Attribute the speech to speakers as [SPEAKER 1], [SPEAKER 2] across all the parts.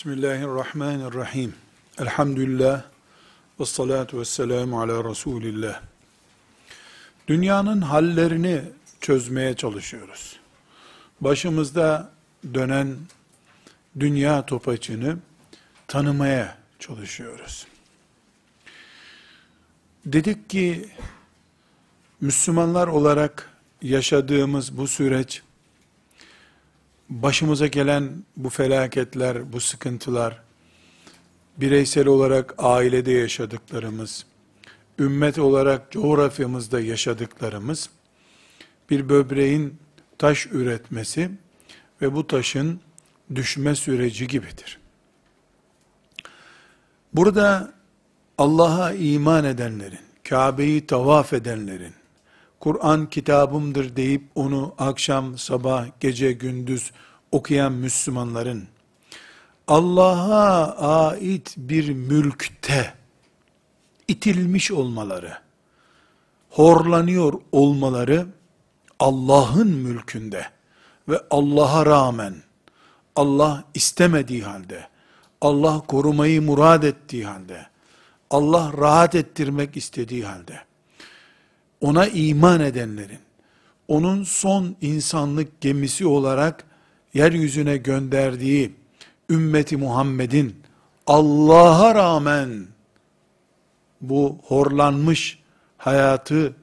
[SPEAKER 1] Bismillahirrahmanirrahim. Elhamdülillah ve salatu ve selamu ala Resulillah. Dünyanın hallerini çözmeye çalışıyoruz. Başımızda dönen dünya topaçını tanımaya çalışıyoruz. Dedik ki Müslümanlar olarak yaşadığımız bu süreç başımıza gelen bu felaketler, bu sıkıntılar, bireysel olarak ailede yaşadıklarımız, ümmet olarak coğrafyamızda yaşadıklarımız, bir böbreğin taş üretmesi ve bu taşın düşme süreci gibidir. Burada Allah'a iman edenlerin, Kabe'yi tavaf edenlerin, Kur'an kitabımdır deyip onu akşam, sabah, gece, gündüz okuyan Müslümanların Allah'a ait bir mülkte itilmiş olmaları, horlanıyor olmaları Allah'ın mülkünde ve Allah'a rağmen Allah istemediği halde, Allah korumayı murad ettiği halde, Allah rahat ettirmek istediği halde, ona iman edenlerin, onun son insanlık gemisi olarak yeryüzüne gönderdiği ümmeti Muhammed'in Allah'a rağmen bu horlanmış hayatı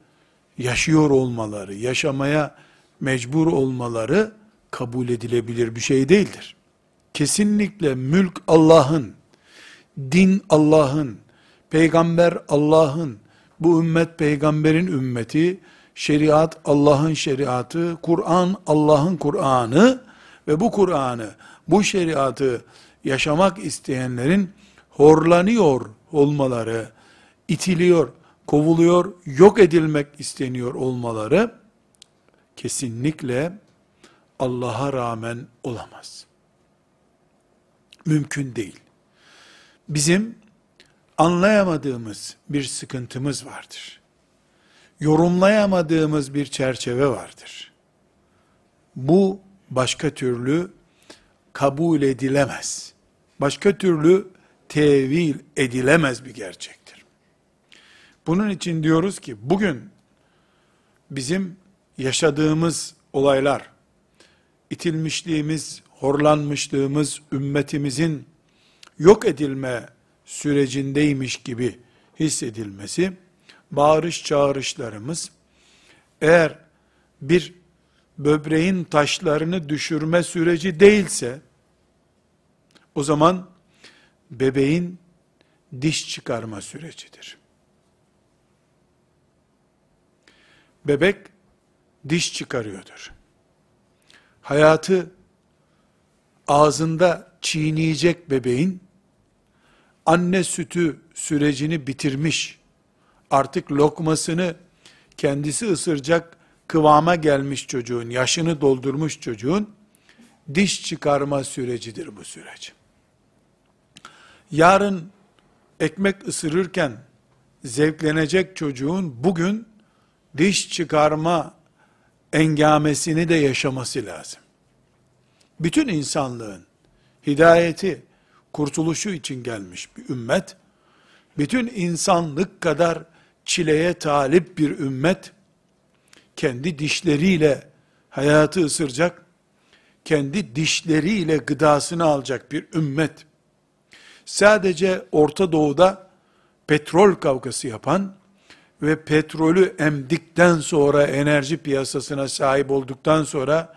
[SPEAKER 1] yaşıyor olmaları, yaşamaya mecbur olmaları kabul edilebilir bir şey değildir. Kesinlikle mülk Allah'ın, din Allah'ın, peygamber Allah'ın, bu ümmet peygamberin ümmeti, şeriat Allah'ın şeriatı, Kur'an Allah'ın Kur'an'ı ve bu Kur'an'ı, bu şeriatı yaşamak isteyenlerin horlanıyor olmaları, itiliyor, kovuluyor, yok edilmek isteniyor olmaları kesinlikle Allah'a rağmen olamaz. Mümkün değil. Bizim anlayamadığımız bir sıkıntımız vardır. Yorumlayamadığımız bir çerçeve vardır. Bu başka türlü kabul edilemez. Başka türlü tevil edilemez bir gerçektir. Bunun için diyoruz ki bugün bizim yaşadığımız olaylar, itilmişliğimiz, horlanmışlığımız, ümmetimizin yok edilme sürecindeymiş gibi hissedilmesi, bağırış çağrışlarımız, eğer bir böbreğin taşlarını düşürme süreci değilse, o zaman bebeğin diş çıkarma sürecidir. Bebek diş çıkarıyordur. Hayatı ağzında çiğneyecek bebeğin anne sütü sürecini bitirmiş, artık lokmasını kendisi ısıracak kıvama gelmiş çocuğun, yaşını doldurmuş çocuğun, diş çıkarma sürecidir bu süreç. Yarın ekmek ısırırken zevklenecek çocuğun bugün diş çıkarma engamesini de yaşaması lazım. Bütün insanlığın hidayeti, kurtuluşu için gelmiş bir ümmet, bütün insanlık kadar çileye talip bir ümmet, kendi dişleriyle hayatı ısıracak, kendi dişleriyle gıdasını alacak bir ümmet, sadece Orta Doğu'da petrol kavgası yapan ve petrolü emdikten sonra enerji piyasasına sahip olduktan sonra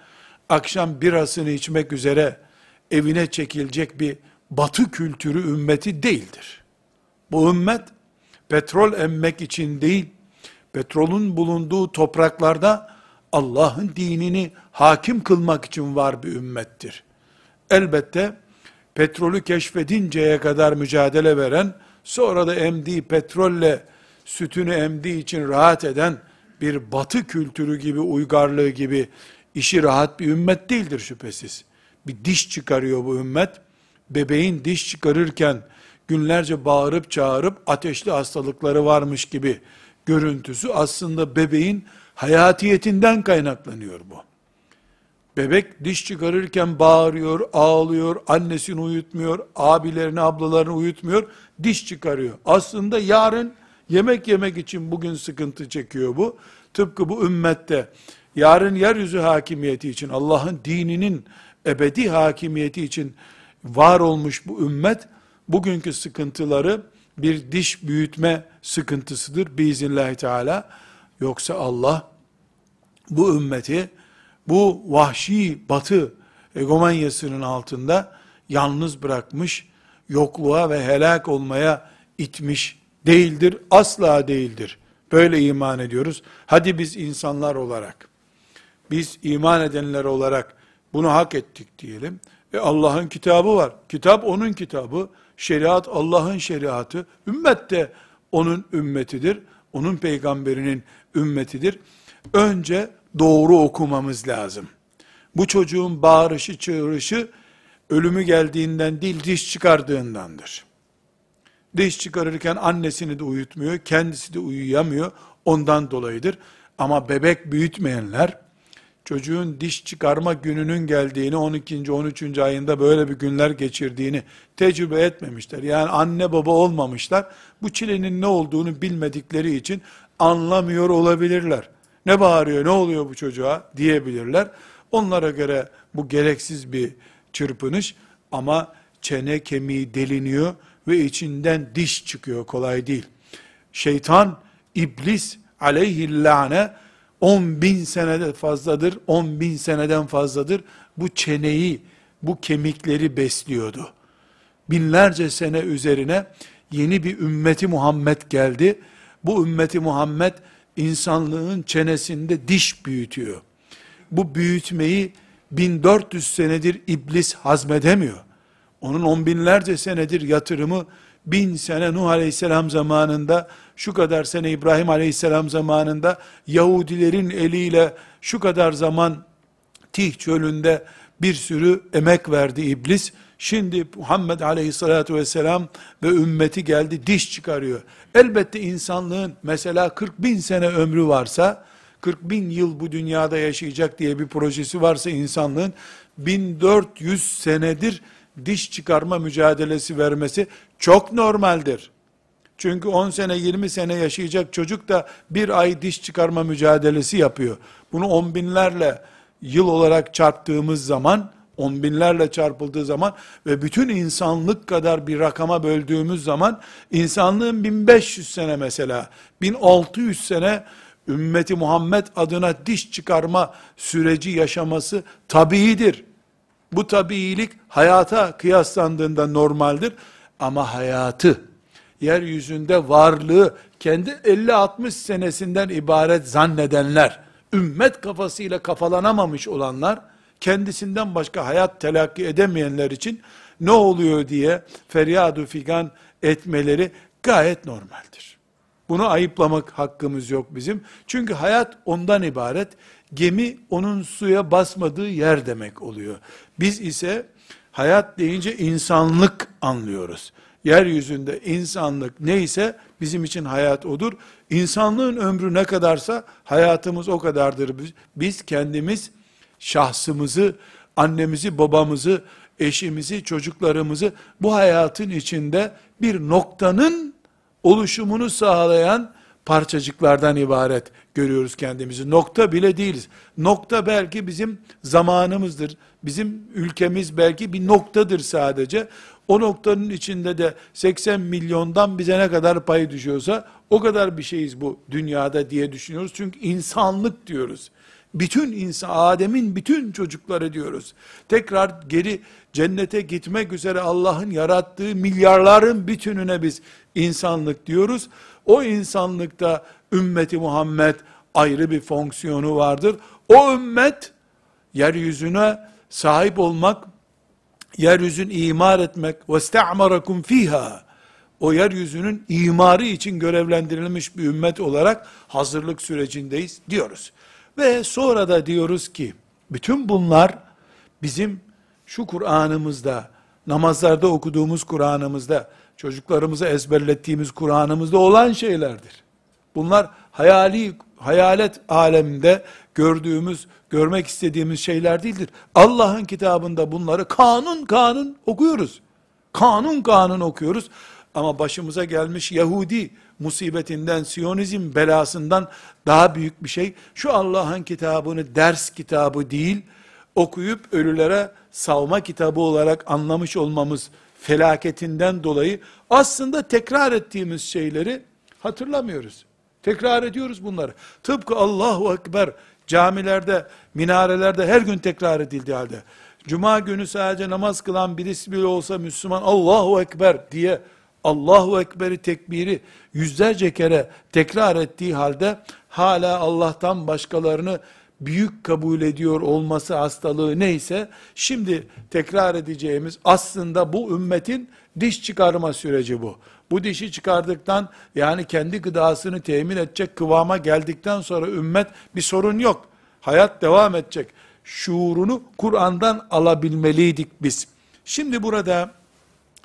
[SPEAKER 1] akşam birasını içmek üzere evine çekilecek bir batı kültürü ümmeti değildir. Bu ümmet petrol emmek için değil, petrolün bulunduğu topraklarda Allah'ın dinini hakim kılmak için var bir ümmettir. Elbette petrolü keşfedinceye kadar mücadele veren, sonra da emdiği petrolle sütünü emdiği için rahat eden bir batı kültürü gibi, uygarlığı gibi işi rahat bir ümmet değildir şüphesiz. Bir diş çıkarıyor bu ümmet. Bebeğin diş çıkarırken günlerce bağırıp çağırıp ateşli hastalıkları varmış gibi görüntüsü aslında bebeğin hayatiyetinden kaynaklanıyor bu. Bebek diş çıkarırken bağırıyor, ağlıyor, annesini uyutmuyor, abilerini, ablalarını uyutmuyor, diş çıkarıyor. Aslında yarın yemek yemek için bugün sıkıntı çekiyor bu. Tıpkı bu ümmette yarın yeryüzü hakimiyeti için, Allah'ın dininin ebedi hakimiyeti için var olmuş bu ümmet, bugünkü sıkıntıları bir diş büyütme sıkıntısıdır biiznillahü teala. Yoksa Allah bu ümmeti bu vahşi batı egomanyasının altında yalnız bırakmış, yokluğa ve helak olmaya itmiş değildir, asla değildir. Böyle iman ediyoruz. Hadi biz insanlar olarak, biz iman edenler olarak bunu hak ettik diyelim. E Allah'ın kitabı var. Kitap onun kitabı. Şeriat Allah'ın şeriatı. Ümmet de onun ümmetidir. Onun peygamberinin ümmetidir. Önce doğru okumamız lazım. Bu çocuğun bağırışı, çığırışı ölümü geldiğinden değil diş çıkardığındandır. Diş çıkarırken annesini de uyutmuyor, kendisi de uyuyamıyor. Ondan dolayıdır. Ama bebek büyütmeyenler, çocuğun diş çıkarma gününün geldiğini, 12. 13. ayında böyle bir günler geçirdiğini tecrübe etmemişler. Yani anne baba olmamışlar. Bu çilenin ne olduğunu bilmedikleri için anlamıyor olabilirler. Ne bağırıyor, ne oluyor bu çocuğa diyebilirler. Onlara göre bu gereksiz bir çırpınış ama çene kemiği deliniyor ve içinden diş çıkıyor kolay değil. Şeytan, iblis aleyhillâne 10 bin senede fazladır, 10 bin seneden fazladır bu çeneyi, bu kemikleri besliyordu. Binlerce sene üzerine yeni bir ümmeti Muhammed geldi. Bu ümmeti Muhammed insanlığın çenesinde diş büyütüyor. Bu büyütmeyi 1400 senedir iblis hazmedemiyor. Onun on binlerce senedir yatırımı bin sene Nuh Aleyhisselam zamanında, şu kadar sene İbrahim Aleyhisselam zamanında, Yahudilerin eliyle şu kadar zaman Tih çölünde bir sürü emek verdi iblis. Şimdi Muhammed Aleyhisselatü Vesselam ve ümmeti geldi diş çıkarıyor. Elbette insanlığın mesela 40 bin sene ömrü varsa, 40 bin yıl bu dünyada yaşayacak diye bir projesi varsa insanlığın 1400 senedir diş çıkarma mücadelesi vermesi çok normaldir. Çünkü 10 sene 20 sene yaşayacak çocuk da bir ay diş çıkarma mücadelesi yapıyor. Bunu on binlerle yıl olarak çarptığımız zaman, on binlerle çarpıldığı zaman ve bütün insanlık kadar bir rakama böldüğümüz zaman, insanlığın 1500 sene mesela, 1600 sene ümmeti Muhammed adına diş çıkarma süreci yaşaması tabiidir. Bu tabiilik hayata kıyaslandığında normaldir. Ama hayatı, yeryüzünde varlığı kendi 50-60 senesinden ibaret zannedenler, ümmet kafasıyla kafalanamamış olanlar, kendisinden başka hayat telakki edemeyenler için ne oluyor diye feryadu figan etmeleri gayet normaldir. Bunu ayıplamak hakkımız yok bizim. Çünkü hayat ondan ibaret. Gemi onun suya basmadığı yer demek oluyor. Biz ise hayat deyince insanlık anlıyoruz. Yeryüzünde insanlık neyse bizim için hayat odur. İnsanlığın ömrü ne kadarsa hayatımız o kadardır. Biz kendimiz şahsımızı, annemizi, babamızı, eşimizi, çocuklarımızı bu hayatın içinde bir noktanın oluşumunu sağlayan parçacıklardan ibaret görüyoruz kendimizi. Nokta bile değiliz. Nokta belki bizim zamanımızdır. Bizim ülkemiz belki bir noktadır sadece. O noktanın içinde de 80 milyondan bize ne kadar pay düşüyorsa o kadar bir şeyiz bu dünyada diye düşünüyoruz. Çünkü insanlık diyoruz. Bütün insan, Adem'in bütün çocukları diyoruz. Tekrar geri cennete gitmek üzere Allah'ın yarattığı milyarların bütününe biz insanlık diyoruz. O insanlıkta ümmeti Muhammed ayrı bir fonksiyonu vardır. O ümmet yeryüzüne sahip olmak, yeryüzünü imar etmek ste'marakum fiha o yeryüzünün imarı için görevlendirilmiş bir ümmet olarak hazırlık sürecindeyiz diyoruz. Ve sonra da diyoruz ki bütün bunlar bizim şu Kur'an'ımızda, namazlarda okuduğumuz Kur'an'ımızda, çocuklarımıza ezberlettiğimiz Kur'an'ımızda olan şeylerdir. Bunlar hayali hayalet aleminde gördüğümüz, görmek istediğimiz şeyler değildir. Allah'ın kitabında bunları kanun kanun okuyoruz. Kanun kanun okuyoruz. Ama başımıza gelmiş Yahudi musibetinden, Siyonizm belasından daha büyük bir şey. Şu Allah'ın kitabını ders kitabı değil, okuyup ölülere savma kitabı olarak anlamış olmamız felaketinden dolayı aslında tekrar ettiğimiz şeyleri hatırlamıyoruz. Tekrar ediyoruz bunları. Tıpkı Allahu Ekber camilerde, minarelerde her gün tekrar edildiği halde. Cuma günü sadece namaz kılan birisi bile olsa Müslüman Allahu Ekber diye Allahu Ekber'i tekbiri yüzlerce kere tekrar ettiği halde hala Allah'tan başkalarını büyük kabul ediyor olması hastalığı neyse, şimdi tekrar edeceğimiz aslında bu ümmetin diş çıkarma süreci bu. Bu dişi çıkardıktan yani kendi gıdasını temin edecek kıvama geldikten sonra ümmet bir sorun yok. Hayat devam edecek. Şuurunu Kur'an'dan alabilmeliydik biz. Şimdi burada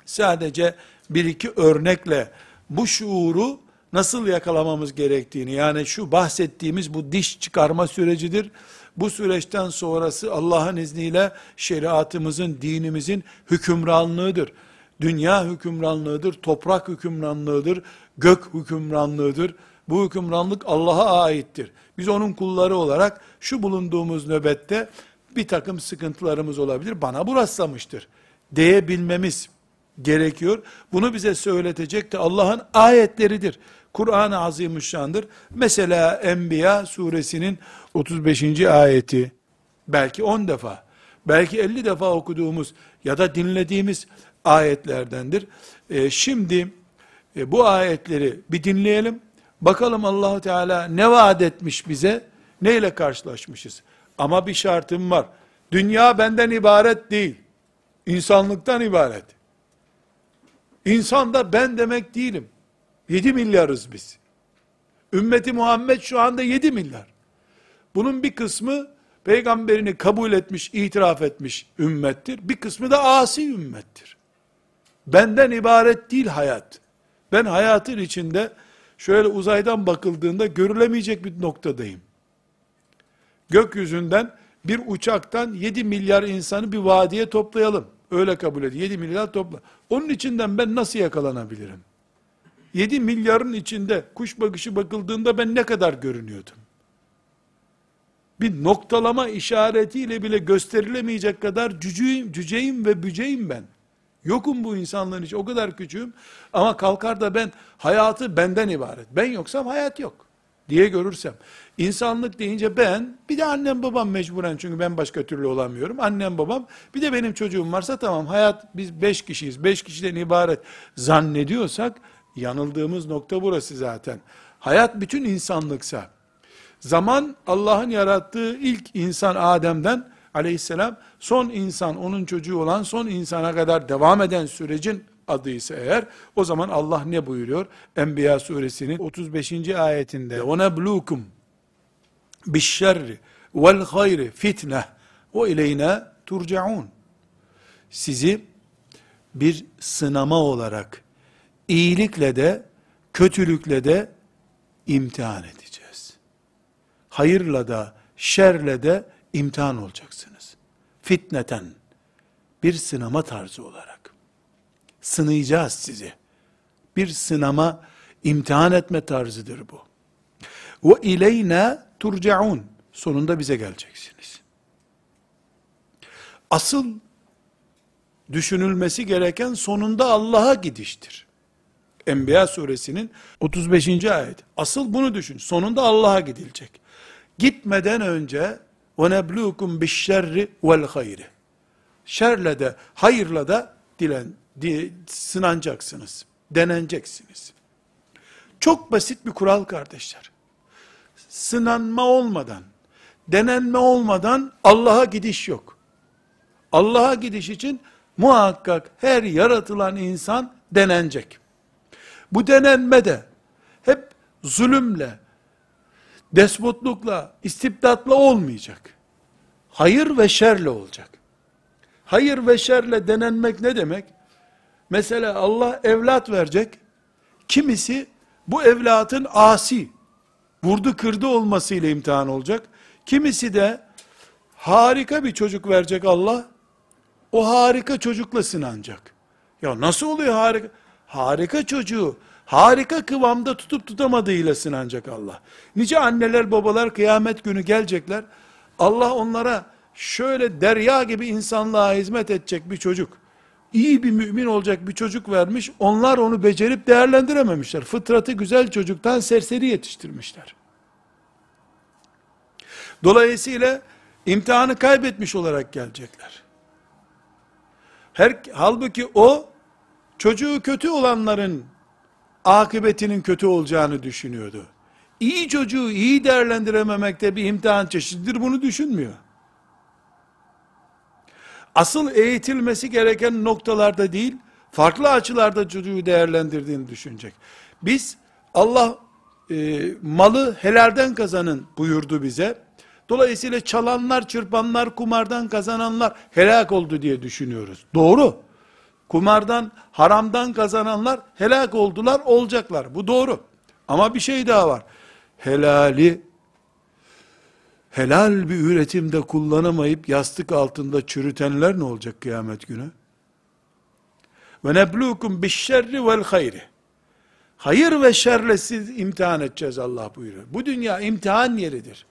[SPEAKER 1] sadece bir iki örnekle bu şuuru nasıl yakalamamız gerektiğini, yani şu bahsettiğimiz bu diş çıkarma sürecidir. Bu süreçten sonrası Allah'ın izniyle şeriatımızın, dinimizin hükümranlığıdır. Dünya hükümranlığıdır, toprak hükümranlığıdır, gök hükümranlığıdır. Bu hükümranlık Allah'a aittir. Biz onun kulları olarak şu bulunduğumuz nöbette bir takım sıkıntılarımız olabilir. Bana bu rastlamıştır diyebilmemiz gerekiyor. Bunu bize söyletecek de Allah'ın ayetleridir. Kur'an-ı Azimüşşan'dır. Mesela Enbiya suresinin 35. ayeti, belki 10 defa, belki 50 defa okuduğumuz ya da dinlediğimiz ayetlerdendir. E, şimdi e, bu ayetleri bir dinleyelim. Bakalım Allahu Teala ne vaat etmiş bize, neyle karşılaşmışız. Ama bir şartım var. Dünya benden ibaret değil. İnsanlıktan ibaret. İnsan da ben demek değilim. 7 milyarız biz. Ümmeti Muhammed şu anda 7 milyar. Bunun bir kısmı peygamberini kabul etmiş, itiraf etmiş ümmettir. Bir kısmı da asi ümmettir. Benden ibaret değil hayat. Ben hayatın içinde şöyle uzaydan bakıldığında görülemeyecek bir noktadayım. Gökyüzünden bir uçaktan 7 milyar insanı bir vadiye toplayalım. Öyle kabul edin. 7 milyar topla. Onun içinden ben nasıl yakalanabilirim? 7 milyarın içinde kuş bakışı bakıldığında ben ne kadar görünüyordum? Bir noktalama işaretiyle bile gösterilemeyecek kadar cüceyim, cüceyim ve büceyim ben. Yokum bu insanların için o kadar küçüğüm ama kalkar da ben hayatı benden ibaret. Ben yoksam hayat yok diye görürsem. İnsanlık deyince ben, bir de annem babam mecburen çünkü ben başka türlü olamıyorum. Annem babam, bir de benim çocuğum varsa tamam hayat biz beş kişiyiz, beş kişiden ibaret zannediyorsak yanıldığımız nokta burası zaten. Hayat bütün insanlıksa, zaman Allah'ın yarattığı ilk insan Adem'den aleyhisselam son insan, onun çocuğu olan son insana kadar devam eden sürecin adıysa eğer, o zaman Allah ne buyuruyor? Enbiya suresinin 35. ayetinde, وَنَبْلُوكُمْ bişşerri vel hayri fitne ve ileyne turcaun. Sizi bir sınama olarak iyilikle de kötülükle de imtihan edeceğiz. Hayırla da şerle de imtihan olacaksınız. Fitneten bir sınama tarzı olarak. Sınayacağız sizi. Bir sınama, imtihan etme tarzıdır bu. Ve ileyne turcaun. Sonunda bize geleceksiniz. Asıl düşünülmesi gereken sonunda Allah'a gidiştir. Enbiya suresinin 35. ayet. Asıl bunu düşün. Sonunda Allah'a gidilecek. Gitmeden önce وَنَبْلُوكُمْ بِالشَّرِّ وَالْخَيْرِ Şerle de, hayırla da dilen, di, sınanacaksınız. Deneneceksiniz. Çok basit bir kural kardeşler sınanma olmadan, denenme olmadan Allah'a gidiş yok. Allah'a gidiş için muhakkak her yaratılan insan denenecek. Bu denenme de hep zulümle, despotlukla, istibdatla olmayacak. Hayır ve şerle olacak. Hayır ve şerle denenmek ne demek? Mesela Allah evlat verecek. Kimisi bu evlatın asi, vurdu kırdı olmasıyla imtihan olacak. Kimisi de harika bir çocuk verecek Allah. O harika çocukla sınanacak. Ya nasıl oluyor harika? Harika çocuğu harika kıvamda tutup tutamadığıyla sınanacak Allah. Nice anneler babalar kıyamet günü gelecekler. Allah onlara şöyle derya gibi insanlığa hizmet edecek bir çocuk, iyi bir mümin olacak bir çocuk vermiş, onlar onu becerip değerlendirememişler. Fıtratı güzel çocuktan serseri yetiştirmişler. Dolayısıyla imtihanı kaybetmiş olarak gelecekler. Her, halbuki o, çocuğu kötü olanların akıbetinin kötü olacağını düşünüyordu. İyi çocuğu iyi değerlendirememekte bir imtihan çeşididir bunu düşünmüyor. Asıl eğitilmesi gereken noktalarda değil, farklı açılarda çocuğu değerlendirdiğini düşünecek. Biz Allah e, malı helalden kazanın buyurdu bize. Dolayısıyla çalanlar, çırpanlar, kumardan kazananlar helak oldu diye düşünüyoruz. Doğru. Kumardan, haramdan kazananlar helak oldular, olacaklar. Bu doğru. Ama bir şey daha var. Helali helal bir üretimde kullanamayıp yastık altında çürütenler ne olacak kıyamet günü? Ve neblukum bişşerri vel hayri. Hayır ve şerle siz imtihan edeceğiz Allah buyuruyor. Bu dünya imtihan yeridir.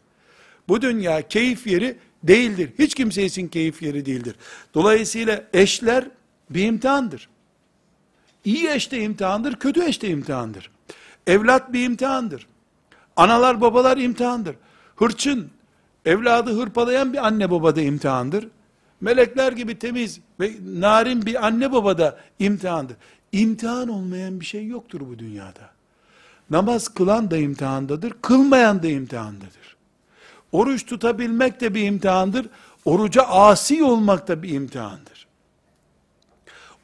[SPEAKER 1] Bu dünya keyif yeri değildir. Hiç kimse için keyif yeri değildir. Dolayısıyla eşler bir imtihandır. İyi eş de imtihandır, kötü eş de imtihandır. Evlat bir imtihandır. Analar babalar imtihandır. Hırçın, evladı hırpalayan bir anne baba da imtihandır. Melekler gibi temiz ve narin bir anne baba da imtihandır. İmtihan olmayan bir şey yoktur bu dünyada. Namaz kılan da imtihandadır, kılmayan da imtihandadır. Oruç tutabilmek de bir imtihandır, oruca asi olmak da bir imtihandır.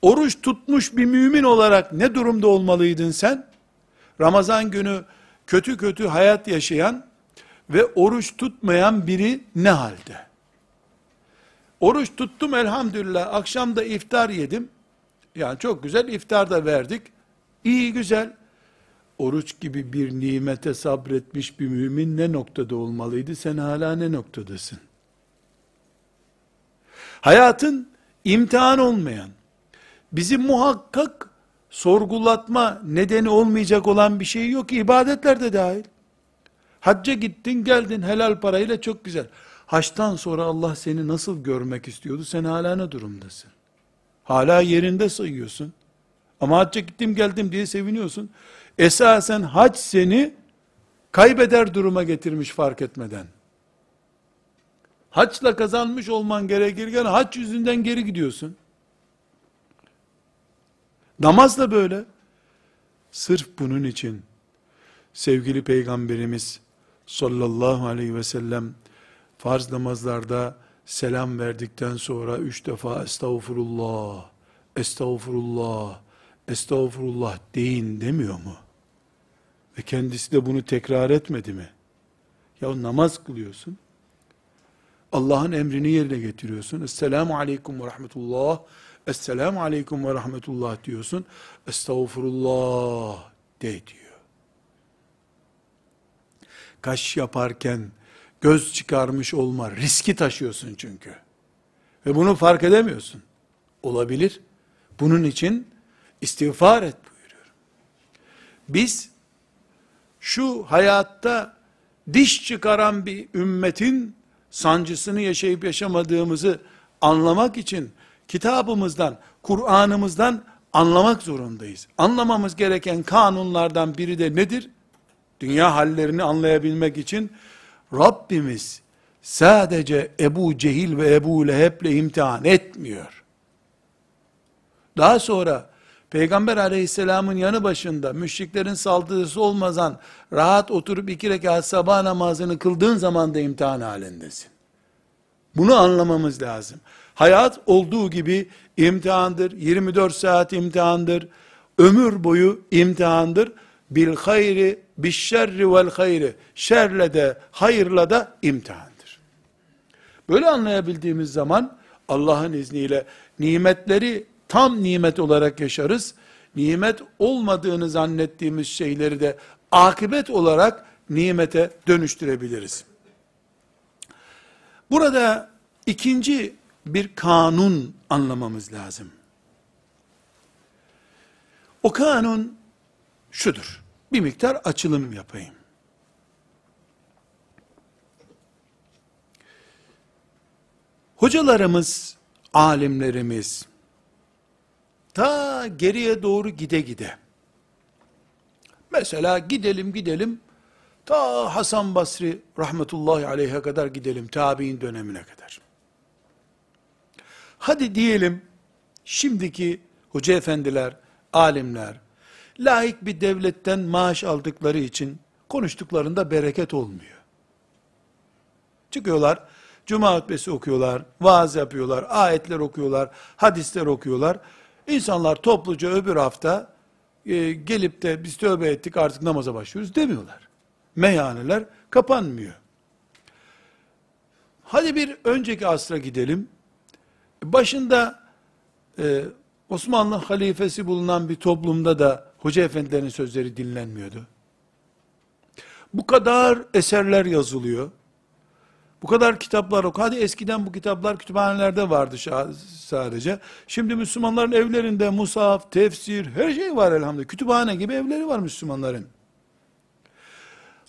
[SPEAKER 1] Oruç tutmuş bir mümin olarak ne durumda olmalıydın sen? Ramazan günü kötü kötü hayat yaşayan ve oruç tutmayan biri ne halde? Oruç tuttum elhamdülillah, akşam da iftar yedim. Yani çok güzel iftar da verdik. İyi güzel. Oruç gibi bir nimete sabretmiş bir mümin ne noktada olmalıydı? Sen hala ne noktadasın? Hayatın imtihan olmayan, bizi muhakkak sorgulatma nedeni olmayacak olan bir şey yok ibadetler de dahil. Hacca gittin geldin helal parayla çok güzel. Haçtan sonra Allah seni nasıl görmek istiyordu? Sen hala ne durumdasın? Hala yerinde sayıyorsun. Ama hacca gittim geldim diye seviniyorsun. Esasen hac seni kaybeder duruma getirmiş fark etmeden. Haçla kazanmış olman gerekirken haç yüzünden geri gidiyorsun. Namaz da böyle. Sırf bunun için sevgili peygamberimiz sallallahu aleyhi ve sellem farz namazlarda selam verdikten sonra üç defa estağfurullah, estağfurullah, estağfurullah deyin demiyor mu? Ve kendisi de bunu tekrar etmedi mi? Ya namaz kılıyorsun. Allah'ın emrini yerine getiriyorsun. Esselamu aleyküm ve rahmetullah. Esselamu aleyküm ve rahmetullah diyorsun. Estağfurullah de diyor. Kaş yaparken göz çıkarmış olma riski taşıyorsun çünkü. Ve bunu fark edemiyorsun. Olabilir. Bunun için istiğfar et buyuruyorum. Biz şu hayatta diş çıkaran bir ümmetin sancısını yaşayıp yaşamadığımızı anlamak için kitabımızdan, Kur'an'ımızdan anlamak zorundayız. Anlamamız gereken kanunlardan biri de nedir? Dünya hallerini anlayabilmek için Rabbimiz sadece Ebu Cehil ve Ebu Leheb'le imtihan etmiyor. Daha sonra Peygamber aleyhisselamın yanı başında müşriklerin saldırısı olmadan rahat oturup iki rekat sabah namazını kıldığın zaman da imtihan halindesin. Bunu anlamamız lazım. Hayat olduğu gibi imtihandır. 24 saat imtihandır. Ömür boyu imtihandır. Bil hayri, bil şerri vel hayri. Şerle de, hayırla da imtihandır. Böyle anlayabildiğimiz zaman Allah'ın izniyle nimetleri tam nimet olarak yaşarız. Nimet olmadığını zannettiğimiz şeyleri de akıbet olarak nimete dönüştürebiliriz. Burada ikinci bir kanun anlamamız lazım. O kanun şudur. Bir miktar açılım yapayım. Hocalarımız, alimlerimiz, ta geriye doğru gide gide, mesela gidelim gidelim, ta Hasan Basri rahmetullahi aleyhe kadar gidelim, tabi'in dönemine kadar. Hadi diyelim, şimdiki hoca efendiler, alimler, laik bir devletten maaş aldıkları için konuştuklarında bereket olmuyor. Çıkıyorlar, cuma hutbesi okuyorlar, vaaz yapıyorlar, ayetler okuyorlar, hadisler okuyorlar. İnsanlar topluca öbür hafta e, gelip de biz tövbe ettik artık namaza başlıyoruz demiyorlar. Meyhaneler kapanmıyor. Hadi bir önceki asra gidelim. Başında e, Osmanlı halifesi bulunan bir toplumda da hoca efendilerin sözleri dinlenmiyordu. Bu kadar eserler yazılıyor. Bu kadar kitaplar ok. Hadi eskiden bu kitaplar kütüphanelerde vardı sadece. Şimdi Müslümanların evlerinde musaf, tefsir, her şey var elhamdülillah. Kütüphane gibi evleri var Müslümanların.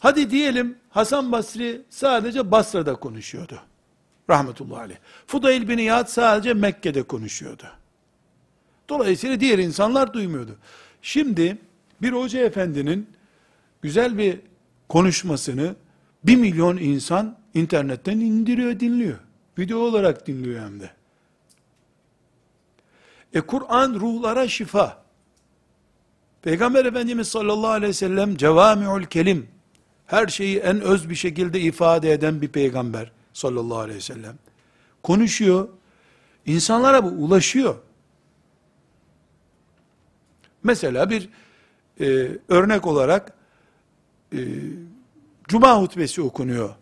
[SPEAKER 1] Hadi diyelim Hasan Basri sadece Basra'da konuşuyordu. Rahmetullahi aleyh. Fudayl bin İyad sadece Mekke'de konuşuyordu. Dolayısıyla diğer insanlar duymuyordu. Şimdi bir hoca efendinin güzel bir konuşmasını bir milyon insan internetten indiriyor, dinliyor. Video olarak dinliyor hem de. E Kur'an ruhlara şifa. Peygamber Efendimiz sallallahu aleyhi ve sellem cevami'ul kelim, her şeyi en öz bir şekilde ifade eden bir peygamber sallallahu aleyhi ve sellem. Konuşuyor, insanlara bu ulaşıyor. Mesela bir e, örnek olarak e, Cuma hutbesi okunuyor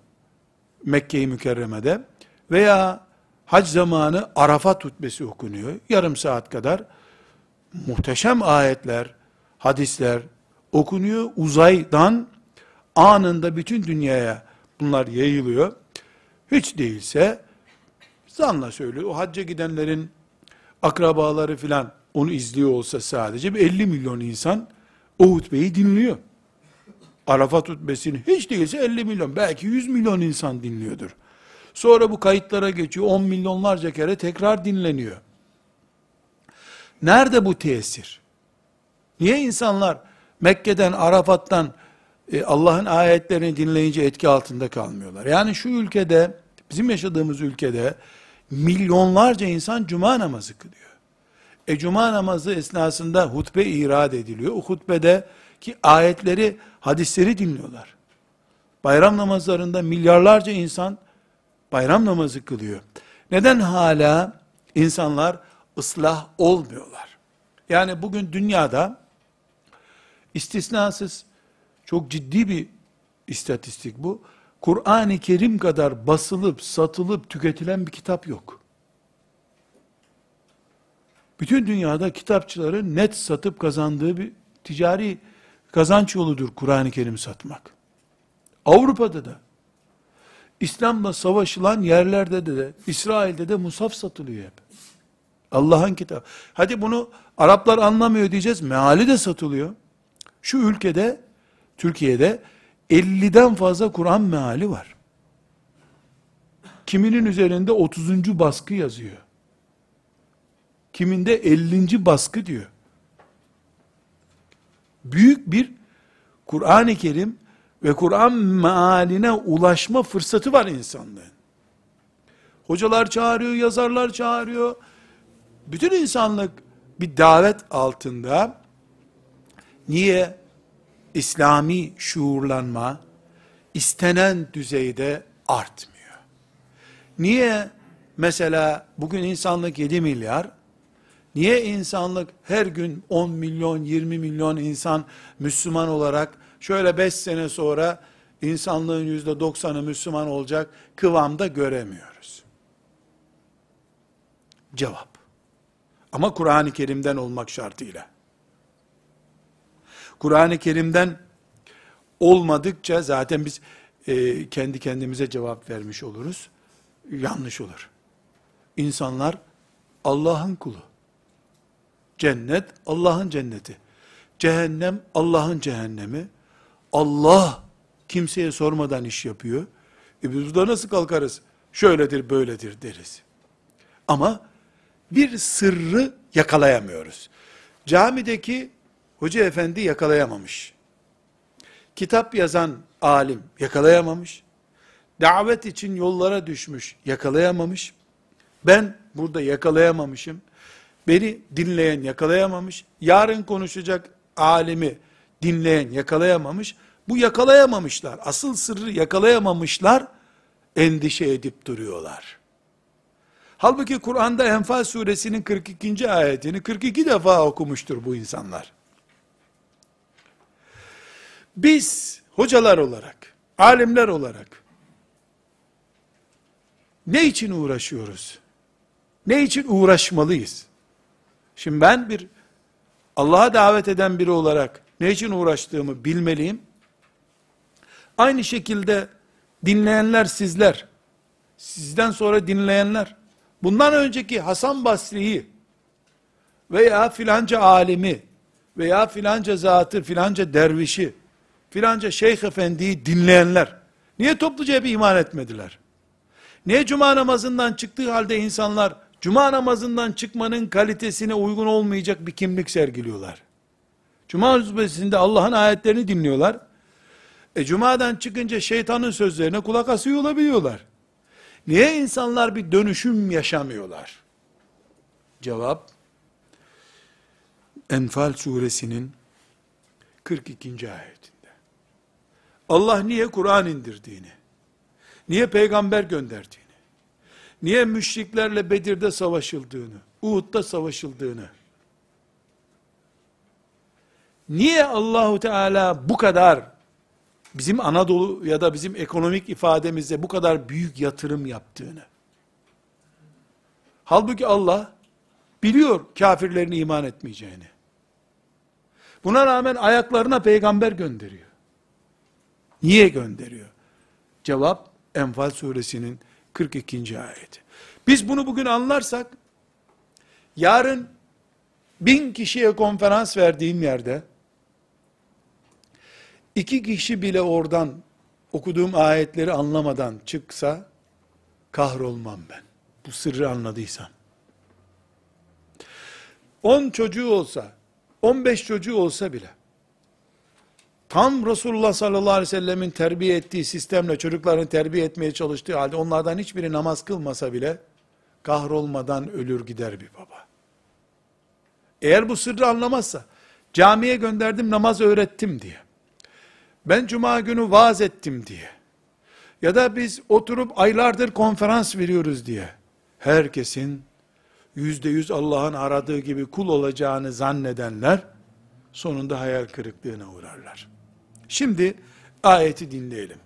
[SPEAKER 1] Mekke-i Mükerreme'de veya hac zamanı Arafat hutbesi okunuyor. Yarım saat kadar muhteşem ayetler, hadisler okunuyor. Uzaydan anında bütün dünyaya bunlar yayılıyor. Hiç değilse zanla söylüyor. O hacca gidenlerin akrabaları filan onu izliyor olsa sadece 50 milyon insan o hutbeyi dinliyor. Arafat hutbesini hiç değilse 50 milyon, belki 100 milyon insan dinliyordur. Sonra bu kayıtlara geçiyor, 10 milyonlarca kere tekrar dinleniyor. Nerede bu tesir? Niye insanlar Mekke'den, Arafat'tan e, Allah'ın ayetlerini dinleyince etki altında kalmıyorlar? Yani şu ülkede, bizim yaşadığımız ülkede milyonlarca insan cuma namazı kılıyor. E cuma namazı esnasında hutbe irad ediliyor. O hutbede ki ayetleri, hadisleri dinliyorlar. Bayram namazlarında milyarlarca insan bayram namazı kılıyor. Neden hala insanlar ıslah olmuyorlar? Yani bugün dünyada istisnasız çok ciddi bir istatistik bu. Kur'an-ı Kerim kadar basılıp, satılıp, tüketilen bir kitap yok. Bütün dünyada kitapçıların net satıp kazandığı bir ticari kazanç yoludur Kur'an-ı Kerim satmak. Avrupa'da da, İslam'la savaşılan yerlerde de, de İsrail'de de musaf satılıyor hep. Allah'ın kitabı. Hadi bunu Araplar anlamıyor diyeceğiz. Meali de satılıyor. Şu ülkede, Türkiye'de 50'den fazla Kur'an meali var. Kiminin üzerinde 30. baskı yazıyor. Kiminde 50. baskı diyor büyük bir Kur'an-ı Kerim ve Kur'an mealine ulaşma fırsatı var insanlığın. Hocalar çağırıyor, yazarlar çağırıyor. Bütün insanlık bir davet altında. Niye? İslami şuurlanma istenen düzeyde artmıyor. Niye mesela bugün insanlık 7 milyar, Niye insanlık her gün 10 milyon, 20 milyon insan Müslüman olarak şöyle 5 sene sonra insanlığın %90'ı Müslüman olacak kıvamda göremiyoruz? Cevap. Ama Kur'an-ı Kerim'den olmak şartıyla. Kur'an-ı Kerim'den olmadıkça zaten biz e, kendi kendimize cevap vermiş oluruz. Yanlış olur. İnsanlar Allah'ın kulu. Cennet Allah'ın cenneti. Cehennem Allah'ın cehennemi. Allah kimseye sormadan iş yapıyor. E biz burada nasıl kalkarız? Şöyledir böyledir deriz. Ama bir sırrı yakalayamıyoruz. Camideki hoca efendi yakalayamamış. Kitap yazan alim yakalayamamış. Davet için yollara düşmüş, yakalayamamış. Ben burada yakalayamamışım. Beni dinleyen yakalayamamış. Yarın konuşacak alimi dinleyen yakalayamamış. Bu yakalayamamışlar. Asıl sırrı yakalayamamışlar. Endişe edip duruyorlar. Halbuki Kur'an'da Enfal suresinin 42. ayetini 42 defa okumuştur bu insanlar. Biz hocalar olarak, alimler olarak ne için uğraşıyoruz? Ne için uğraşmalıyız? Şimdi ben bir Allah'a davet eden biri olarak ne için uğraştığımı bilmeliyim. Aynı şekilde dinleyenler sizler, sizden sonra dinleyenler, bundan önceki Hasan Basri'yi veya filanca alimi veya filanca zatı, filanca dervişi, filanca şeyh efendiyi dinleyenler, niye topluca bir iman etmediler? Niye cuma namazından çıktığı halde insanlar, cuma namazından çıkmanın kalitesine uygun olmayacak bir kimlik sergiliyorlar? Cuma hutbesinde Allah'ın ayetlerini dinliyorlar. E cumadan çıkınca şeytanın sözlerine kulak asıyor olabiliyorlar. Niye insanlar bir dönüşüm yaşamıyorlar? Cevap, Enfal suresinin 42. ayetinde. Allah niye Kur'an indirdiğini, niye peygamber gönderdiğini, niye müşriklerle Bedir'de savaşıldığını, Uhud'da savaşıldığını, niye Allahu Teala bu kadar bizim Anadolu ya da bizim ekonomik ifademizde bu kadar büyük yatırım yaptığını. Halbuki Allah biliyor kafirlerin iman etmeyeceğini. Buna rağmen ayaklarına peygamber gönderiyor. Niye gönderiyor? Cevap Enfal suresinin 42. ayeti. Biz bunu bugün anlarsak, yarın bin kişiye konferans verdiğim yerde, iki kişi bile oradan okuduğum ayetleri anlamadan çıksa, kahrolmam ben. Bu sırrı anladıysam. On çocuğu olsa, on beş çocuğu olsa bile, tam Resulullah sallallahu aleyhi ve sellemin terbiye ettiği sistemle çocuklarını terbiye etmeye çalıştığı halde onlardan hiçbiri namaz kılmasa bile kahrolmadan ölür gider bir baba. Eğer bu sırrı anlamazsa camiye gönderdim namaz öğrettim diye. Ben cuma günü vaaz ettim diye. Ya da biz oturup aylardır konferans veriyoruz diye. Herkesin yüzde yüz Allah'ın aradığı gibi kul olacağını zannedenler sonunda hayal kırıklığına uğrarlar. Şimdi ayeti dinleyelim.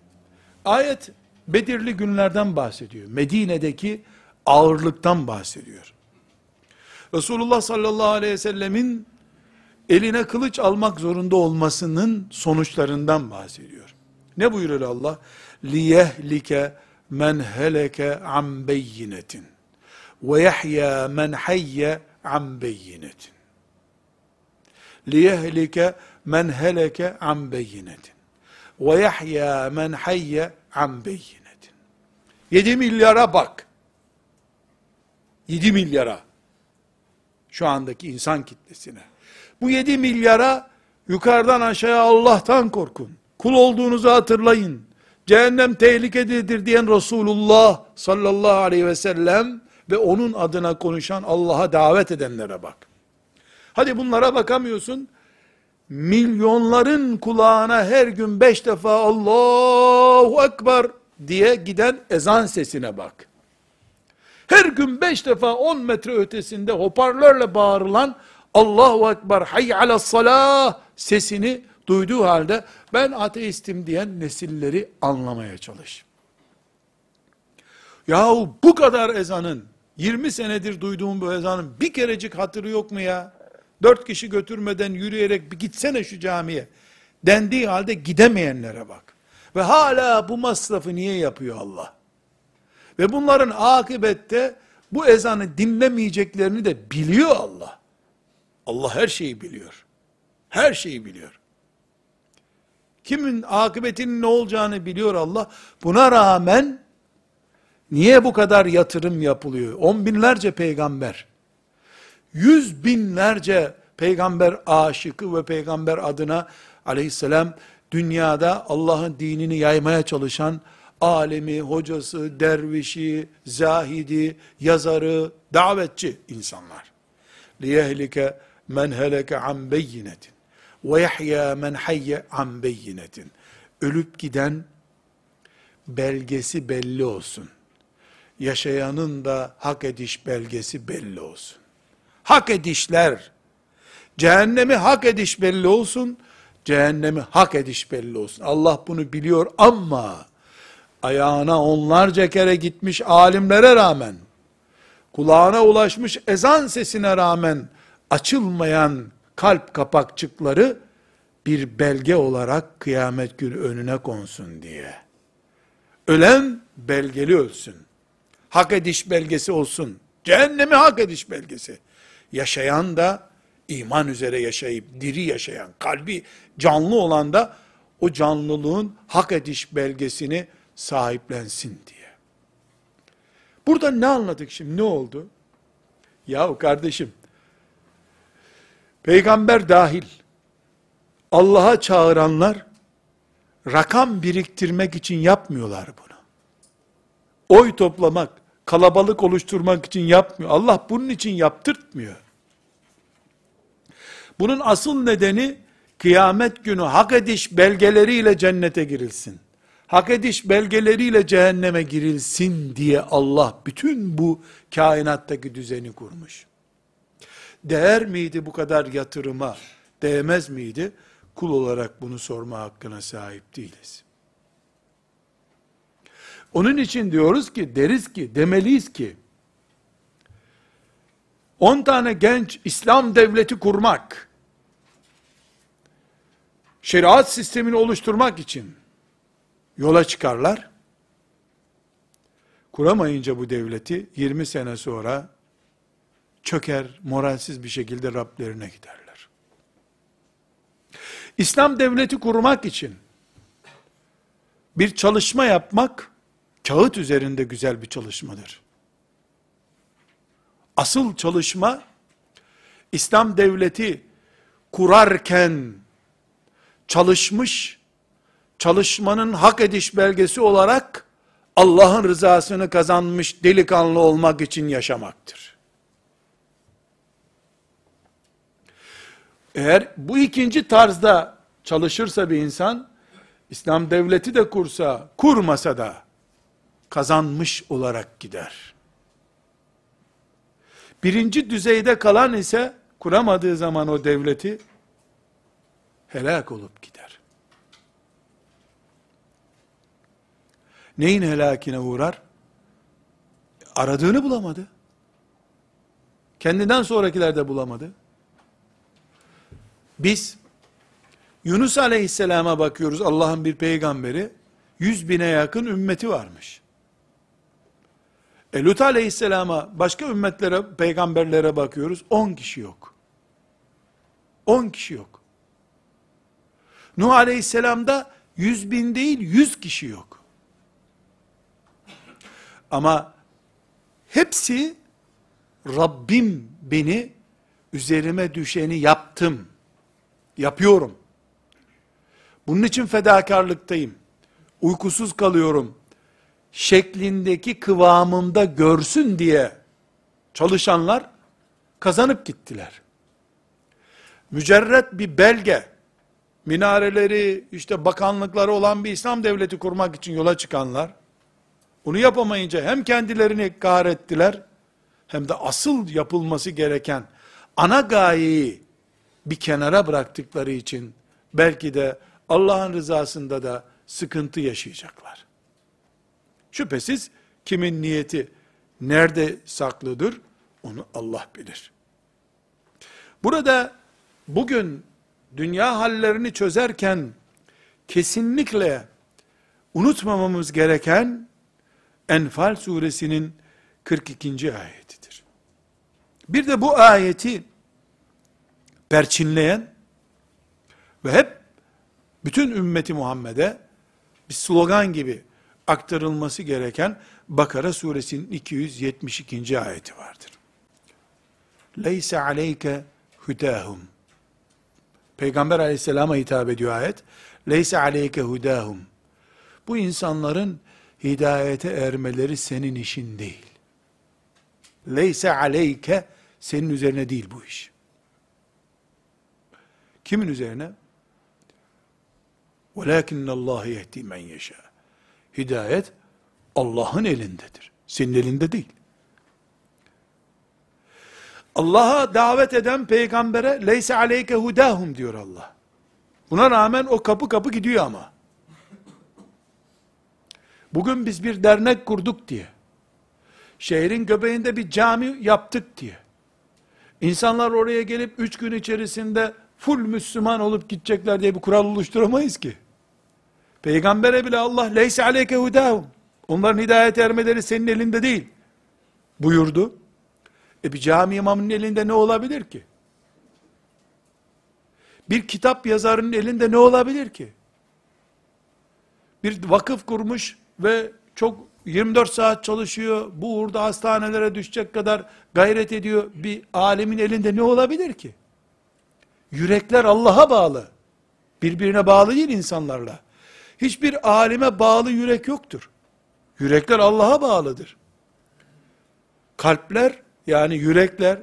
[SPEAKER 1] Ayet Bedirli günlerden bahsediyor. Medine'deki ağırlıktan bahsediyor. Resulullah sallallahu aleyhi ve sellemin eline kılıç almak zorunda olmasının sonuçlarından bahsediyor. Ne buyuruyor Allah? لِيَهْلِكَ مَنْ هَلَكَ عَنْ بَيِّنَةٍ وَيَحْيَا مَنْ حَيَّ عَنْ بَيِّنَةٍ لِيَهْلِكَ men heleke an beyinetin. Ve yahya men hayye an beyinetin. 7 milyara bak. 7 milyara. Şu andaki insan kitlesine. Bu 7 milyara yukarıdan aşağıya Allah'tan korkun. Kul olduğunuzu hatırlayın. Cehennem tehlikededir diyen Resulullah sallallahu aleyhi ve sellem ve onun adına konuşan Allah'a davet edenlere bak. Hadi bunlara bakamıyorsun. Milyonların kulağına her gün beş defa Allahu Ekber diye giden ezan sesine bak. Her gün beş defa on metre ötesinde hoparlörle bağırılan Allahu Ekber hayy ala salah sesini duyduğu halde ben ateistim diyen nesilleri anlamaya çalış. Yahu bu kadar ezanın 20 senedir duyduğum bu ezanın bir kerecik hatırı yok mu ya? Dört kişi götürmeden yürüyerek bir gitsene şu camiye dendiği halde gidemeyenlere bak. Ve hala bu masrafı niye yapıyor Allah? Ve bunların akıbette bu ezanı dinlemeyeceklerini de biliyor Allah. Allah her şeyi biliyor. Her şeyi biliyor. Kimin akıbetinin ne olacağını biliyor Allah. Buna rağmen niye bu kadar yatırım yapılıyor? On binlerce peygamber, yüz binlerce peygamber aşıkı ve peygamber adına aleyhisselam dünyada Allah'ın dinini yaymaya çalışan alemi, hocası, dervişi, zahidi, yazarı, davetçi insanlar. لِيَهْلِكَ men heleke an beyinetin ve yahya men hayye an beyinetin. Ölüp giden belgesi belli olsun. Yaşayanın da hak ediş belgesi belli olsun. Hak edişler, cehennemi hak ediş belli olsun, cehennemi hak ediş belli olsun. Allah bunu biliyor ama ayağına onlarca kere gitmiş alimlere rağmen, kulağına ulaşmış ezan sesine rağmen, açılmayan kalp kapakçıkları bir belge olarak kıyamet günü önüne konsun diye. Ölen belgeli ölsün. Hak ediş belgesi olsun. Cehennemi hak ediş belgesi. Yaşayan da iman üzere yaşayıp diri yaşayan, kalbi canlı olan da o canlılığın hak ediş belgesini sahiplensin diye. Burada ne anladık şimdi? Ne oldu? Yahu kardeşim, peygamber dahil, Allah'a çağıranlar, rakam biriktirmek için yapmıyorlar bunu. Oy toplamak, kalabalık oluşturmak için yapmıyor. Allah bunun için yaptırtmıyor. Bunun asıl nedeni, kıyamet günü hak ediş belgeleriyle cennete girilsin. Hak ediş belgeleriyle cehenneme girilsin diye Allah bütün bu kainattaki düzeni kurmuş. Değer miydi bu kadar yatırıma? Değmez miydi? Kul olarak bunu sorma hakkına sahip değiliz. Onun için diyoruz ki, deriz ki, demeliyiz ki, 10 tane genç İslam devleti kurmak, şeriat sistemini oluşturmak için yola çıkarlar. Kuramayınca bu devleti 20 sene sonra çöker, moralsiz bir şekilde Rablerine giderler. İslam devleti kurmak için bir çalışma yapmak kağıt üzerinde güzel bir çalışmadır. Asıl çalışma İslam devleti kurarken çalışmış, çalışmanın hak ediş belgesi olarak Allah'ın rızasını kazanmış delikanlı olmak için yaşamaktır. Eğer bu ikinci tarzda çalışırsa bir insan, İslam devleti de kursa, kurmasa da kazanmış olarak gider. Birinci düzeyde kalan ise kuramadığı zaman o devleti helak olup gider. Neyin helakine uğrar? Aradığını bulamadı. Kendinden sonrakiler de bulamadı. Biz Yunus aleyhisselama bakıyoruz Allah'ın bir peygamberi. Yüz bine yakın ümmeti varmış. E Lut aleyhisselama başka ümmetlere, peygamberlere bakıyoruz. On kişi yok. On kişi yok. Nuh aleyhisselamda yüz bin değil yüz kişi yok. Ama hepsi Rabbim beni üzerime düşeni yaptım. Yapıyorum. Bunun için fedakarlıktayım. Uykusuz kalıyorum. Şeklindeki kıvamımda görsün diye çalışanlar kazanıp gittiler. Mücerret bir belge, minareleri, işte bakanlıkları olan bir İslam devleti kurmak için yola çıkanlar, bunu yapamayınca hem kendilerini kahrettiler, hem de asıl yapılması gereken ana gayeyi bir kenara bıraktıkları için belki de Allah'ın rızasında da sıkıntı yaşayacaklar. Şüphesiz kimin niyeti nerede saklıdır onu Allah bilir. Burada bugün dünya hallerini çözerken kesinlikle unutmamamız gereken Enfal suresinin 42. ayetidir. Bir de bu ayeti perçinleyen ve hep bütün ümmeti Muhammed'e bir slogan gibi aktarılması gereken Bakara suresinin 272. ayeti vardır. Leyse aleyke hudahum. Peygamber aleyhisselama hitap ediyor ayet. Leyse aleyke hudahum. Bu insanların hidayete ermeleri senin işin değil. Leyse aleyke senin üzerine değil bu iş. Kimin üzerine? وَلَاكِنَّ اللّٰهِ يَهْدِي مَنْ يَشَاءُ Hidayet Allah'ın elindedir. Senin elinde değil. Allah'a davet eden peygambere leyse aleyke hudahum diyor Allah. Buna rağmen o kapı kapı gidiyor ama. Bugün biz bir dernek kurduk diye, şehrin göbeğinde bir cami yaptık diye, insanlar oraya gelip üç gün içerisinde full Müslüman olup gidecekler diye bir kural oluşturamayız ki. Peygambere bile Allah leyse aleyke hudahum. Onların hidayet ermeleri senin elinde değil. Buyurdu. E bir cami imamının elinde ne olabilir ki? Bir kitap yazarının elinde ne olabilir ki? Bir vakıf kurmuş ve çok 24 saat çalışıyor, bu uğurda hastanelere düşecek kadar gayret ediyor bir alemin elinde ne olabilir ki? Yürekler Allah'a bağlı. Birbirine bağlı değil insanlarla. Hiçbir alime bağlı yürek yoktur. Yürekler Allah'a bağlıdır. Kalpler yani yürekler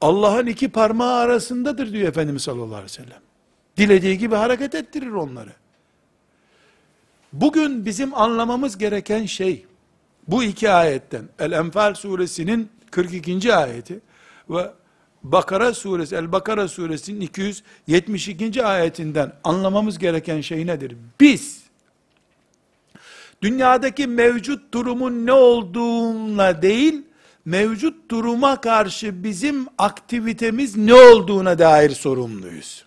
[SPEAKER 1] Allah'ın iki parmağı arasındadır diyor Efendimiz sallallahu aleyhi ve sellem. Dilediği gibi hareket ettirir onları. Bugün bizim anlamamız gereken şey, bu iki ayetten, El-Enfal suresinin 42. ayeti ve Bakara suresi, El-Bakara suresinin 272. ayetinden anlamamız gereken şey nedir? Biz, dünyadaki mevcut durumun ne olduğuna değil, mevcut duruma karşı bizim aktivitemiz ne olduğuna dair sorumluyuz.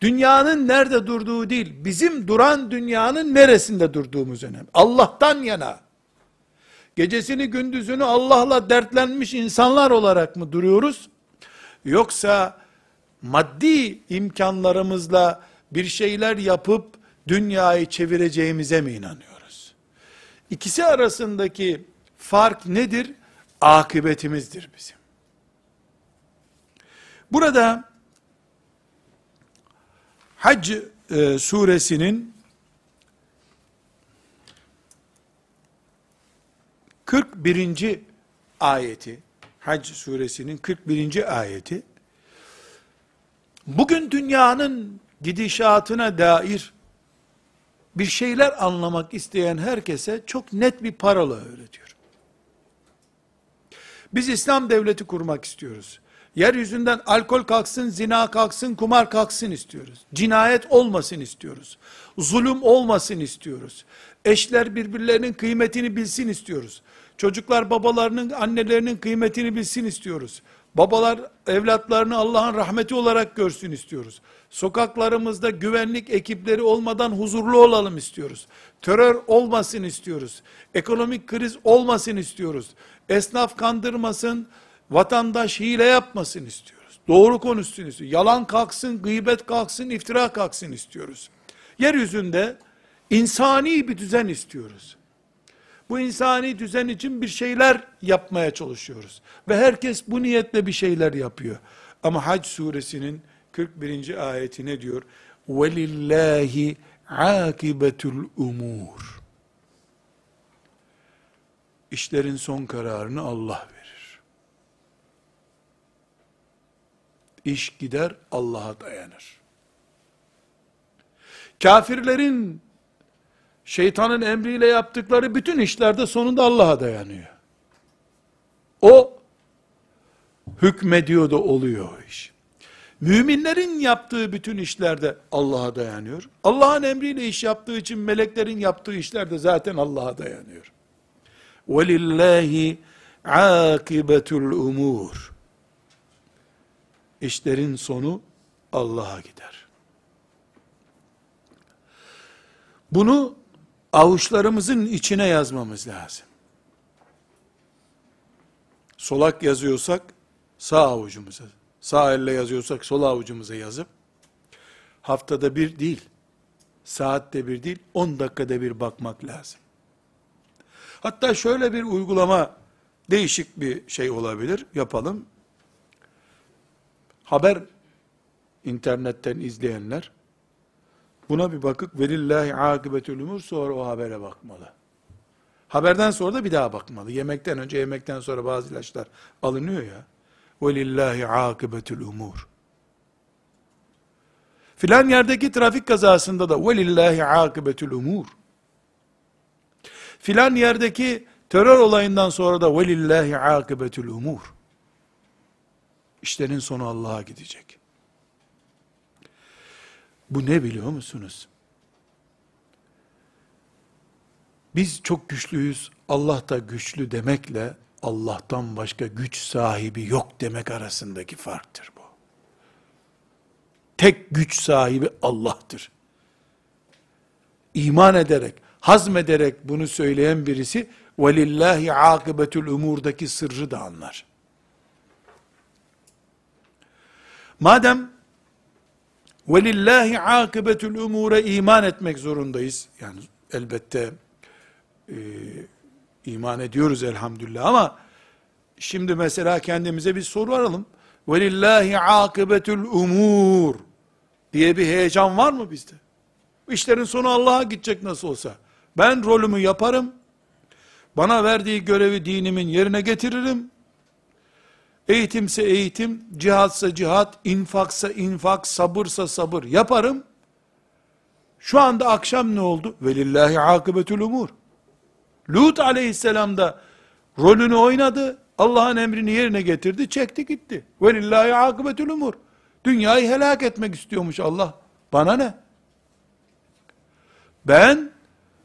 [SPEAKER 1] Dünyanın nerede durduğu değil, bizim duran dünyanın neresinde durduğumuz önemli. Allah'tan yana, gecesini gündüzünü Allah'la dertlenmiş insanlar olarak mı duruyoruz? Yoksa maddi imkanlarımızla bir şeyler yapıp dünyayı çevireceğimize mi inanıyoruz? İkisi arasındaki fark nedir? Akıbetimizdir bizim. Burada Hac e, suresinin 41. ayeti, Hac suresinin 41. ayeti, bugün dünyanın gidişatına dair bir şeyler anlamak isteyen herkese çok net bir parola öğretiyor. Biz İslam devleti kurmak istiyoruz. Yeryüzünden alkol kalksın, zina kalksın, kumar kalksın istiyoruz. Cinayet olmasın istiyoruz. Zulüm olmasın istiyoruz. Eşler birbirlerinin kıymetini bilsin istiyoruz. Çocuklar babalarının, annelerinin kıymetini bilsin istiyoruz. Babalar evlatlarını Allah'ın rahmeti olarak görsün istiyoruz. Sokaklarımızda güvenlik ekipleri olmadan huzurlu olalım istiyoruz. Terör olmasın istiyoruz. Ekonomik kriz olmasın istiyoruz. Esnaf kandırmasın, vatandaş hile yapmasın istiyoruz. Doğru konuşsun istiyoruz. Yalan kalksın, gıybet kalksın, iftira kalksın istiyoruz. Yeryüzünde insani bir düzen istiyoruz. Bu insani düzen için bir şeyler yapmaya çalışıyoruz. Ve herkes bu niyetle bir şeyler yapıyor. Ama Hac suresinin 41. ayeti ne diyor? وَلِلَّهِ عَاقِبَةُ الْاُمُورِ İşlerin son kararını Allah verir. İş gider Allah'a dayanır. Kafirlerin şeytanın emriyle yaptıkları bütün işlerde sonunda Allah'a dayanıyor. O hükmediyor da oluyor o iş. Müminlerin yaptığı bütün işlerde Allah'a dayanıyor. Allah'ın emriyle iş yaptığı için meleklerin yaptığı işlerde zaten Allah'a dayanıyor. وَلِلَّهِ عَاقِبَةُ الْاُمُورِ İşlerin sonu Allah'a gider. Bunu avuçlarımızın içine yazmamız lazım. Solak yazıyorsak sağ avucumuza, sağ elle yazıyorsak sol avucumuza yazıp haftada bir değil, saatte bir değil, 10 dakikada bir bakmak lazım. Hatta şöyle bir uygulama değişik bir şey olabilir. Yapalım. Haber internetten izleyenler buna bir bakıp velillahi akıbetül umur sonra o habere bakmalı. Haberden sonra da bir daha bakmalı. Yemekten önce yemekten sonra bazı ilaçlar alınıyor ya. Velillahi akıbetül umur. Filan yerdeki trafik kazasında da velillahi akıbetül umur. Filan yerdeki terör olayından sonra da velillahi akıbetül umur. İşlerin sonu Allah'a gidecek. Bu ne biliyor musunuz? Biz çok güçlüyüz, Allah da güçlü demekle Allah'tan başka güç sahibi yok demek arasındaki farktır bu. Tek güç sahibi Allah'tır. İman ederek, hazmederek bunu söyleyen birisi velillahi akıbetül umurdaki sırrı da anlar. Madem velillahi akıbetül umure iman etmek zorundayız. Yani elbette e, iman ediyoruz elhamdülillah ama şimdi mesela kendimize bir soru aralım. Velillahi akıbetül umur diye bir heyecan var mı bizde? İşlerin sonu Allah'a gidecek nasıl olsa. Ben rolümü yaparım. Bana verdiği görevi dinimin yerine getiririm. Eğitimse eğitim, cihatsa cihat, infaksa infak, sabırsa sabır yaparım. Şu anda akşam ne oldu? Velillahi akıbetül umur. Lut aleyhisselam da rolünü oynadı. Allah'ın emrini yerine getirdi, çekti gitti. Velillahi akıbetül umur. Dünyayı helak etmek istiyormuş Allah. Bana ne? Ben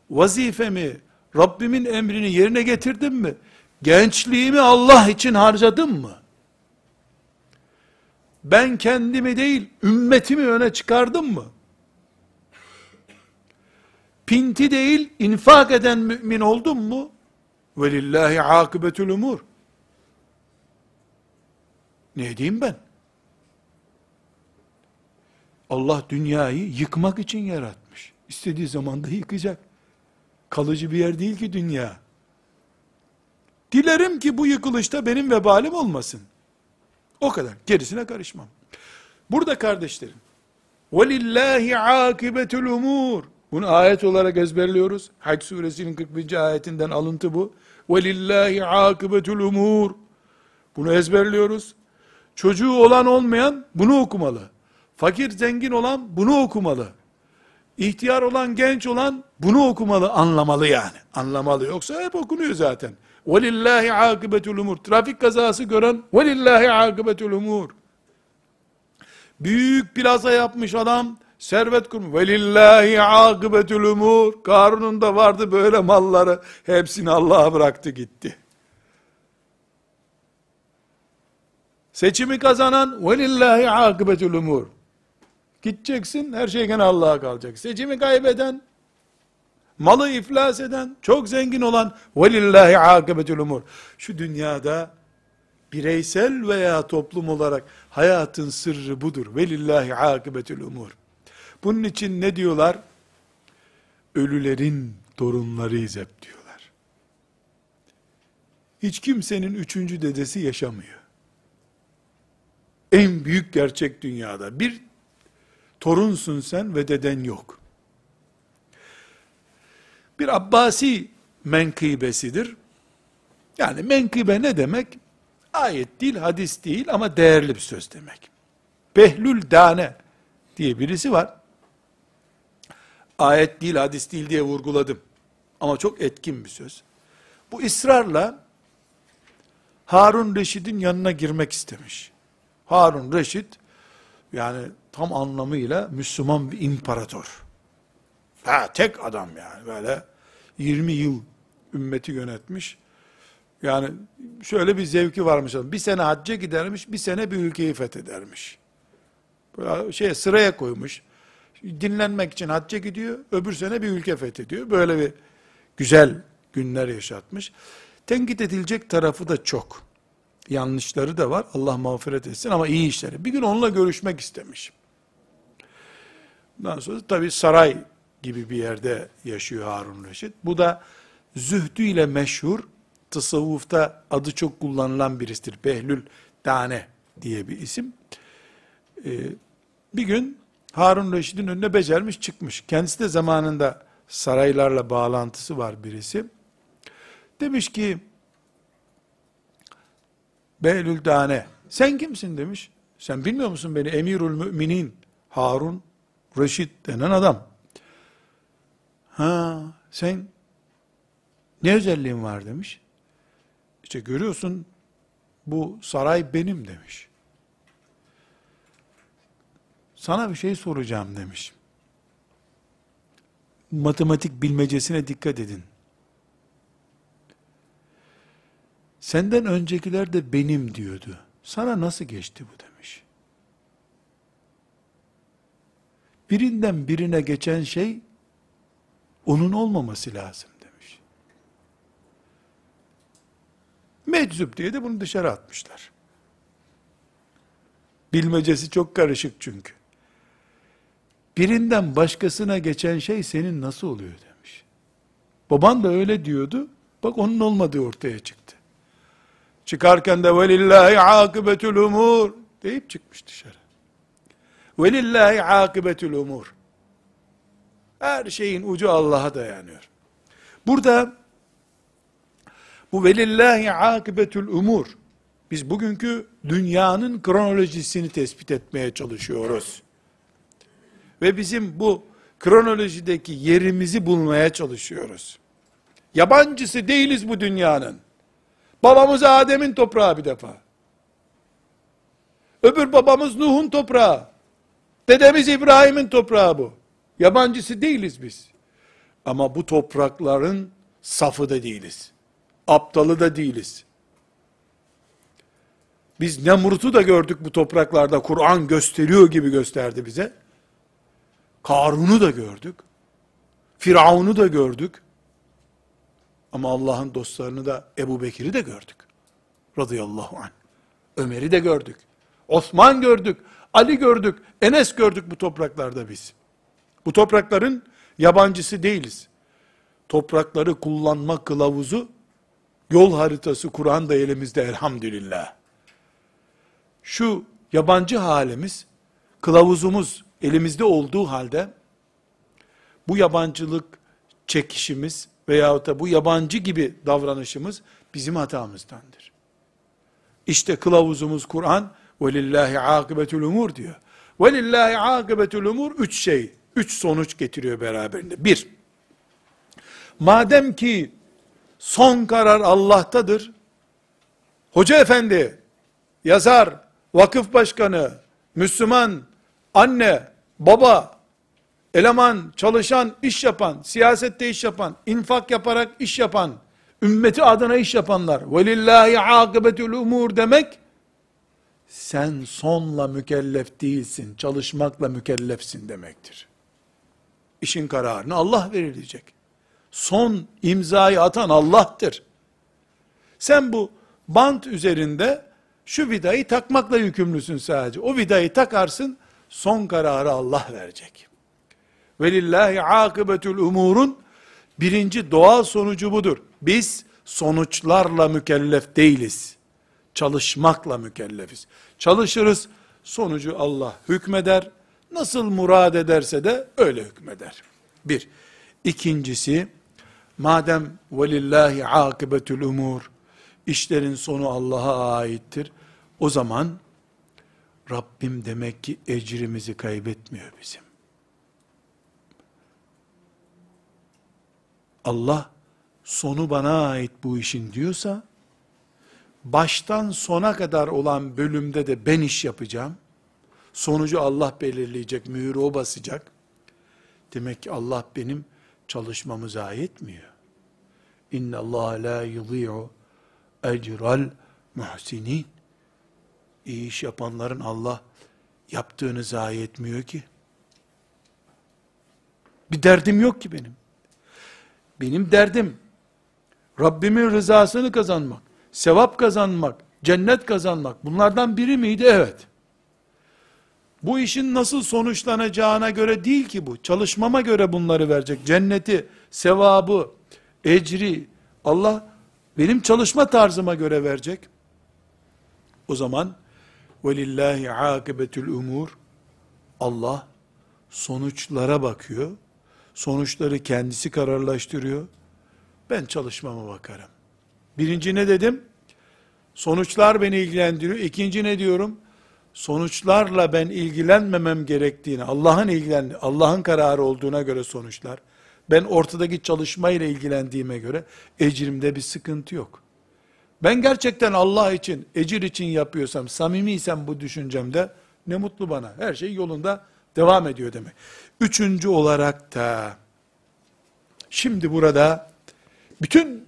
[SPEAKER 1] vazifemi, Rabbimin emrini yerine getirdim mi? Gençliğimi Allah için harcadım mı? Ben kendimi değil, ümmetimi öne çıkardım mı? Pinti değil, infak eden mümin oldum mu? Velillahi akıbetül umur. Ne diyeyim ben? Allah dünyayı yıkmak için yaratmış. İstediği zaman da yıkacak. Kalıcı bir yer değil ki dünya. Dilerim ki bu yıkılışta benim vebalim olmasın. O kadar. Gerisine karışmam. Burada kardeşlerim, وَلِلَّهِ عَاكِبَةُ الْاُمُورِ Bunu ayet olarak ezberliyoruz. Hac suresinin 41. ayetinden alıntı bu. وَلِلَّهِ عَاكِبَةُ الْاُمُورِ Bunu ezberliyoruz. Çocuğu olan olmayan bunu okumalı. Fakir zengin olan bunu okumalı. İhtiyar olan genç olan bunu okumalı, anlamalı yani. Anlamalı yoksa hep okunuyor zaten. وَلِلَّهِ عَاقِبَةُ الْاُمُورِ Trafik kazası gören وَلِلَّهِ عَاقِبَةُ الْاُمُورِ Büyük plaza yapmış adam, servet kurmuş. وَلِلَّهِ عَاقِبَةُ الْاُمُورِ Karun'un da vardı böyle malları. Hepsini Allah'a bıraktı gitti. Seçimi kazanan وَلِلَّهِ عَاقِبَةُ الْاُمُورِ Gideceksin, her şey gene Allah'a kalacak. Seçimi kaybeden, malı iflas eden, çok zengin olan, velillahi akıbetül umur. Şu dünyada, bireysel veya toplum olarak, hayatın sırrı budur. Velillahi akıbetül umur. Bunun için ne diyorlar? Ölülerin torunlarıyız hep diyorlar. Hiç kimsenin üçüncü dedesi yaşamıyor. En büyük gerçek dünyada. Bir torunsun sen ve deden yok. Bir Abbasi menkıbesidir. Yani menkıbe ne demek? Ayet değil, hadis değil ama değerli bir söz demek. Behlül Dane diye birisi var. Ayet değil, hadis değil diye vurguladım. Ama çok etkin bir söz. Bu ısrarla Harun Reşid'in yanına girmek istemiş. Harun Reşid yani tam anlamıyla Müslüman bir imparator. Ha tek adam yani böyle 20 yıl ümmeti yönetmiş. Yani şöyle bir zevki varmış. Bir sene hacca gidermiş, bir sene bir ülkeyi fethedermiş. Böyle şey sıraya koymuş. dinlenmek için hacca gidiyor, öbür sene bir ülke fethediyor. Böyle bir güzel günler yaşatmış. Tenkit edilecek tarafı da çok. Yanlışları da var. Allah mağfiret etsin ama iyi işleri. Bir gün onunla görüşmek istemiş. Bundan sonra tabi saray gibi bir yerde yaşıyor Harun Reşit. Bu da zühdüyle meşhur, tasavvufta adı çok kullanılan birisidir. Behlül Tane diye bir isim. Ee, bir gün Harun Reşit'in önüne becermiş çıkmış. Kendisi de zamanında saraylarla bağlantısı var birisi. Demiş ki, Behlül Tane, sen kimsin demiş. Sen bilmiyor musun beni emirül müminin Harun Reşit denen adam. Ha sen ne özelliğin var demiş. İşte görüyorsun bu saray benim demiş. Sana bir şey soracağım demiş. Matematik bilmecesine dikkat edin. Senden öncekiler de benim diyordu. Sana nasıl geçti bu demiş. Birinden birine geçen şey onun olmaması lazım demiş. Meczup diye de bunu dışarı atmışlar. Bilmecesi çok karışık çünkü. Birinden başkasına geçen şey senin nasıl oluyor demiş. Baban da öyle diyordu. Bak onun olmadığı ortaya çıktı. Çıkarken de velillahi akıbetül umur deyip çıkmış dışarı. Velillahi akıbetül umur. Her şeyin ucu Allah'a dayanıyor. Burada bu velillahi akıbetül umur. Biz bugünkü dünyanın kronolojisini tespit etmeye çalışıyoruz. Ve bizim bu kronolojideki yerimizi bulmaya çalışıyoruz. Yabancısı değiliz bu dünyanın. Babamız Adem'in toprağı bir defa. Öbür babamız Nuh'un toprağı. Dedemiz İbrahim'in toprağı bu. Yabancısı değiliz biz. Ama bu toprakların safı da değiliz. Aptalı da değiliz. Biz Nemrut'u da gördük bu topraklarda. Kur'an gösteriyor gibi gösterdi bize. Karun'u da gördük. Firavun'u da gördük. Ama Allah'ın dostlarını da Ebu Bekir'i de gördük. Radıyallahu anh. Ömer'i de gördük. Osman gördük. Ali gördük. Enes gördük bu topraklarda biz. Bu toprakların yabancısı değiliz. Toprakları kullanma kılavuzu, yol haritası Kur'an da elimizde elhamdülillah. Şu yabancı halimiz, kılavuzumuz elimizde olduğu halde, bu yabancılık çekişimiz veyahut da bu yabancı gibi davranışımız bizim hatamızdandır. İşte kılavuzumuz Kur'an, وَلِلَّهِ عَاقِبَةُ umur diyor. وَلِلَّهِ عَاقِبَةُ umur Üç şey, üç sonuç getiriyor beraberinde. Bir, madem ki son karar Allah'tadır, hoca efendi, yazar, vakıf başkanı, Müslüman, anne, baba, eleman, çalışan, iş yapan, siyasette iş yapan, infak yaparak iş yapan, ümmeti adına iş yapanlar, velillahi akıbetül umur demek, sen sonla mükellef değilsin, çalışmakla mükellefsin demektir. İşin kararını Allah verilecek. Son imzayı atan Allah'tır. Sen bu bant üzerinde şu vidayı takmakla yükümlüsün sadece. O vidayı takarsın, son kararı Allah verecek. Velillahi akıbetül umurun birinci doğal sonucu budur. Biz sonuçlarla mükellef değiliz. Çalışmakla mükellefiz. Çalışırız, sonucu Allah hükmeder. Nasıl murad ederse de öyle hükmeder. Bir. İkincisi, madem velillahi akıbetül umur, işlerin sonu Allah'a aittir. O zaman Rabbim demek ki ecrimizi kaybetmiyor bizim. Allah sonu bana ait bu işin diyorsa, baştan sona kadar olan bölümde de ben iş yapacağım. Sonucu Allah belirleyecek, mühürü o basacak. Demek ki Allah benim çalışmamı zayi etmiyor. İnne Allah la yudhi'u ecral muhsinin. İyi iş yapanların Allah yaptığını zayi etmiyor ki. Bir derdim yok ki benim. Benim derdim Rabbimin rızasını kazanmak, sevap kazanmak, cennet kazanmak. Bunlardan biri miydi? Evet. Bu işin nasıl sonuçlanacağına göre değil ki bu. Çalışmama göre bunları verecek. Cenneti, sevabı, ecri Allah benim çalışma tarzıma göre verecek. O zaman velillahi akibetül umur Allah sonuçlara bakıyor. Sonuçları kendisi kararlaştırıyor. Ben çalışmama bakarım. Birinci ne dedim? Sonuçlar beni ilgilendiriyor. İkinci ne diyorum? Sonuçlarla ben ilgilenmemem gerektiğini, Allah'ın ilgilen, Allah'ın kararı olduğuna göre sonuçlar. Ben ortadaki çalışmayla ilgilendiğime göre ecrimde bir sıkıntı yok. Ben gerçekten Allah için, ecir için yapıyorsam, samimiysem bu düşüncemde ne mutlu bana. Her şey yolunda devam ediyor demek. Üçüncü olarak da şimdi burada bütün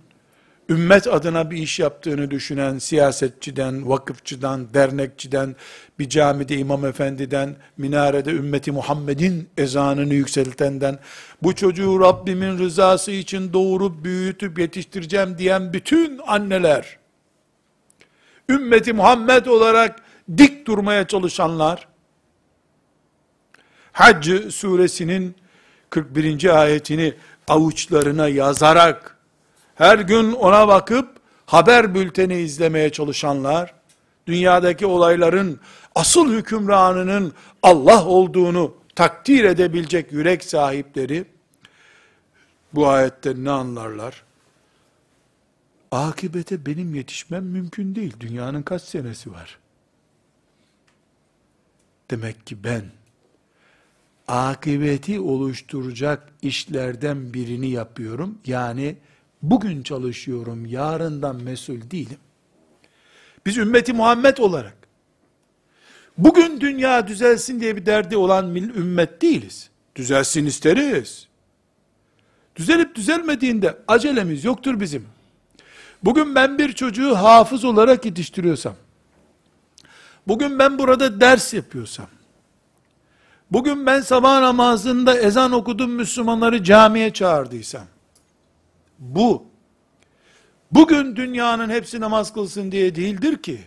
[SPEAKER 1] ümmet adına bir iş yaptığını düşünen siyasetçiden, vakıfçıdan, dernekçiden, bir camide imam efendiden, minarede ümmeti Muhammed'in ezanını yükseltenden, bu çocuğu Rabbimin rızası için doğurup büyütüp yetiştireceğim diyen bütün anneler, ümmeti Muhammed olarak dik durmaya çalışanlar, Hac suresinin 41. ayetini avuçlarına yazarak, her gün ona bakıp, haber bülteni izlemeye çalışanlar, dünyadaki olayların asıl hükümranının Allah olduğunu takdir edebilecek yürek sahipleri, bu ayette ne anlarlar? Akibete benim yetişmem mümkün değil. Dünyanın kaç senesi var? Demek ki ben, akıbeti oluşturacak işlerden birini yapıyorum. Yani bugün çalışıyorum, yarından mesul değilim. Biz ümmeti Muhammed olarak bugün dünya düzelsin diye bir derdi olan ümmet değiliz. Düzelsin isteriz. Düzelip düzelmediğinde acelemiz yoktur bizim. Bugün ben bir çocuğu hafız olarak yetiştiriyorsam, bugün ben burada ders yapıyorsam, bugün ben sabah namazında ezan okudum Müslümanları camiye çağırdıysam, bu, bugün dünyanın hepsi namaz kılsın diye değildir ki,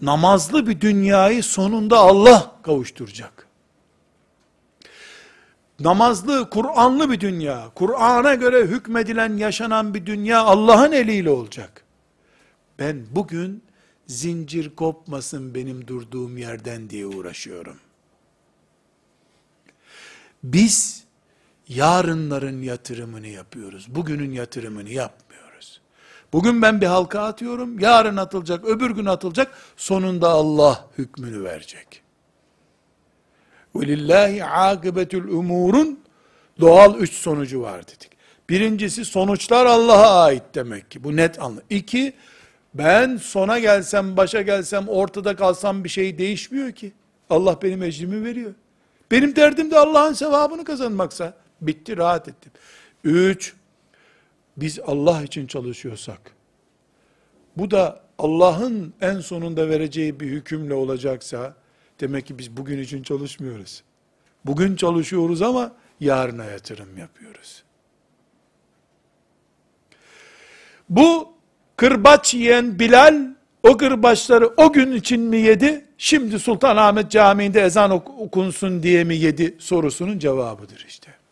[SPEAKER 1] namazlı bir dünyayı sonunda Allah kavuşturacak. Namazlı, Kur'anlı bir dünya, Kur'an'a göre hükmedilen, yaşanan bir dünya Allah'ın eliyle olacak. Ben bugün zincir kopmasın benim durduğum yerden diye uğraşıyorum. Biz yarınların yatırımını yapıyoruz. Bugünün yatırımını yapmıyoruz. Bugün ben bir halka atıyorum, yarın atılacak, öbür gün atılacak, sonunda Allah hükmünü verecek. وَلِلَّهِ عَاقِبَةُ umurun doğal üç sonucu var dedik. Birincisi sonuçlar Allah'a ait demek ki. Bu net anlı. İki, ben sona gelsem, başa gelsem, ortada kalsam bir şey değişmiyor ki. Allah benim ecrimi veriyor. Benim derdim de Allah'ın sevabını kazanmaksa, bitti rahat ettim. Üç, biz Allah için çalışıyorsak, bu da Allah'ın en sonunda vereceği bir hükümle olacaksa, demek ki biz bugün için çalışmıyoruz. Bugün çalışıyoruz ama yarına yatırım yapıyoruz. Bu kırbaç yiyen Bilal, o kırbaçları o gün için mi yedi, şimdi Sultanahmet Camii'nde ezan okunsun diye mi yedi sorusunun cevabıdır işte.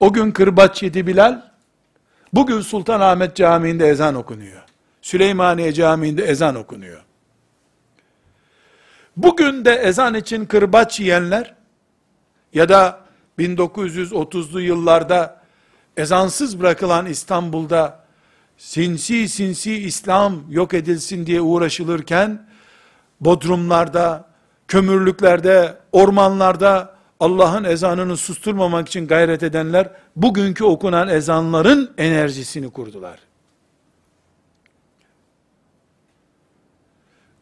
[SPEAKER 1] O gün kırbaç yedi Bilal, bugün Sultanahmet Camii'nde ezan okunuyor. Süleymaniye Camii'nde ezan okunuyor. Bugün de ezan için kırbaç yiyenler, ya da 1930'lu yıllarda ezansız bırakılan İstanbul'da sinsi sinsi İslam yok edilsin diye uğraşılırken, bodrumlarda, kömürlüklerde, ormanlarda Allah'ın ezanını susturmamak için gayret edenler, bugünkü okunan ezanların enerjisini kurdular.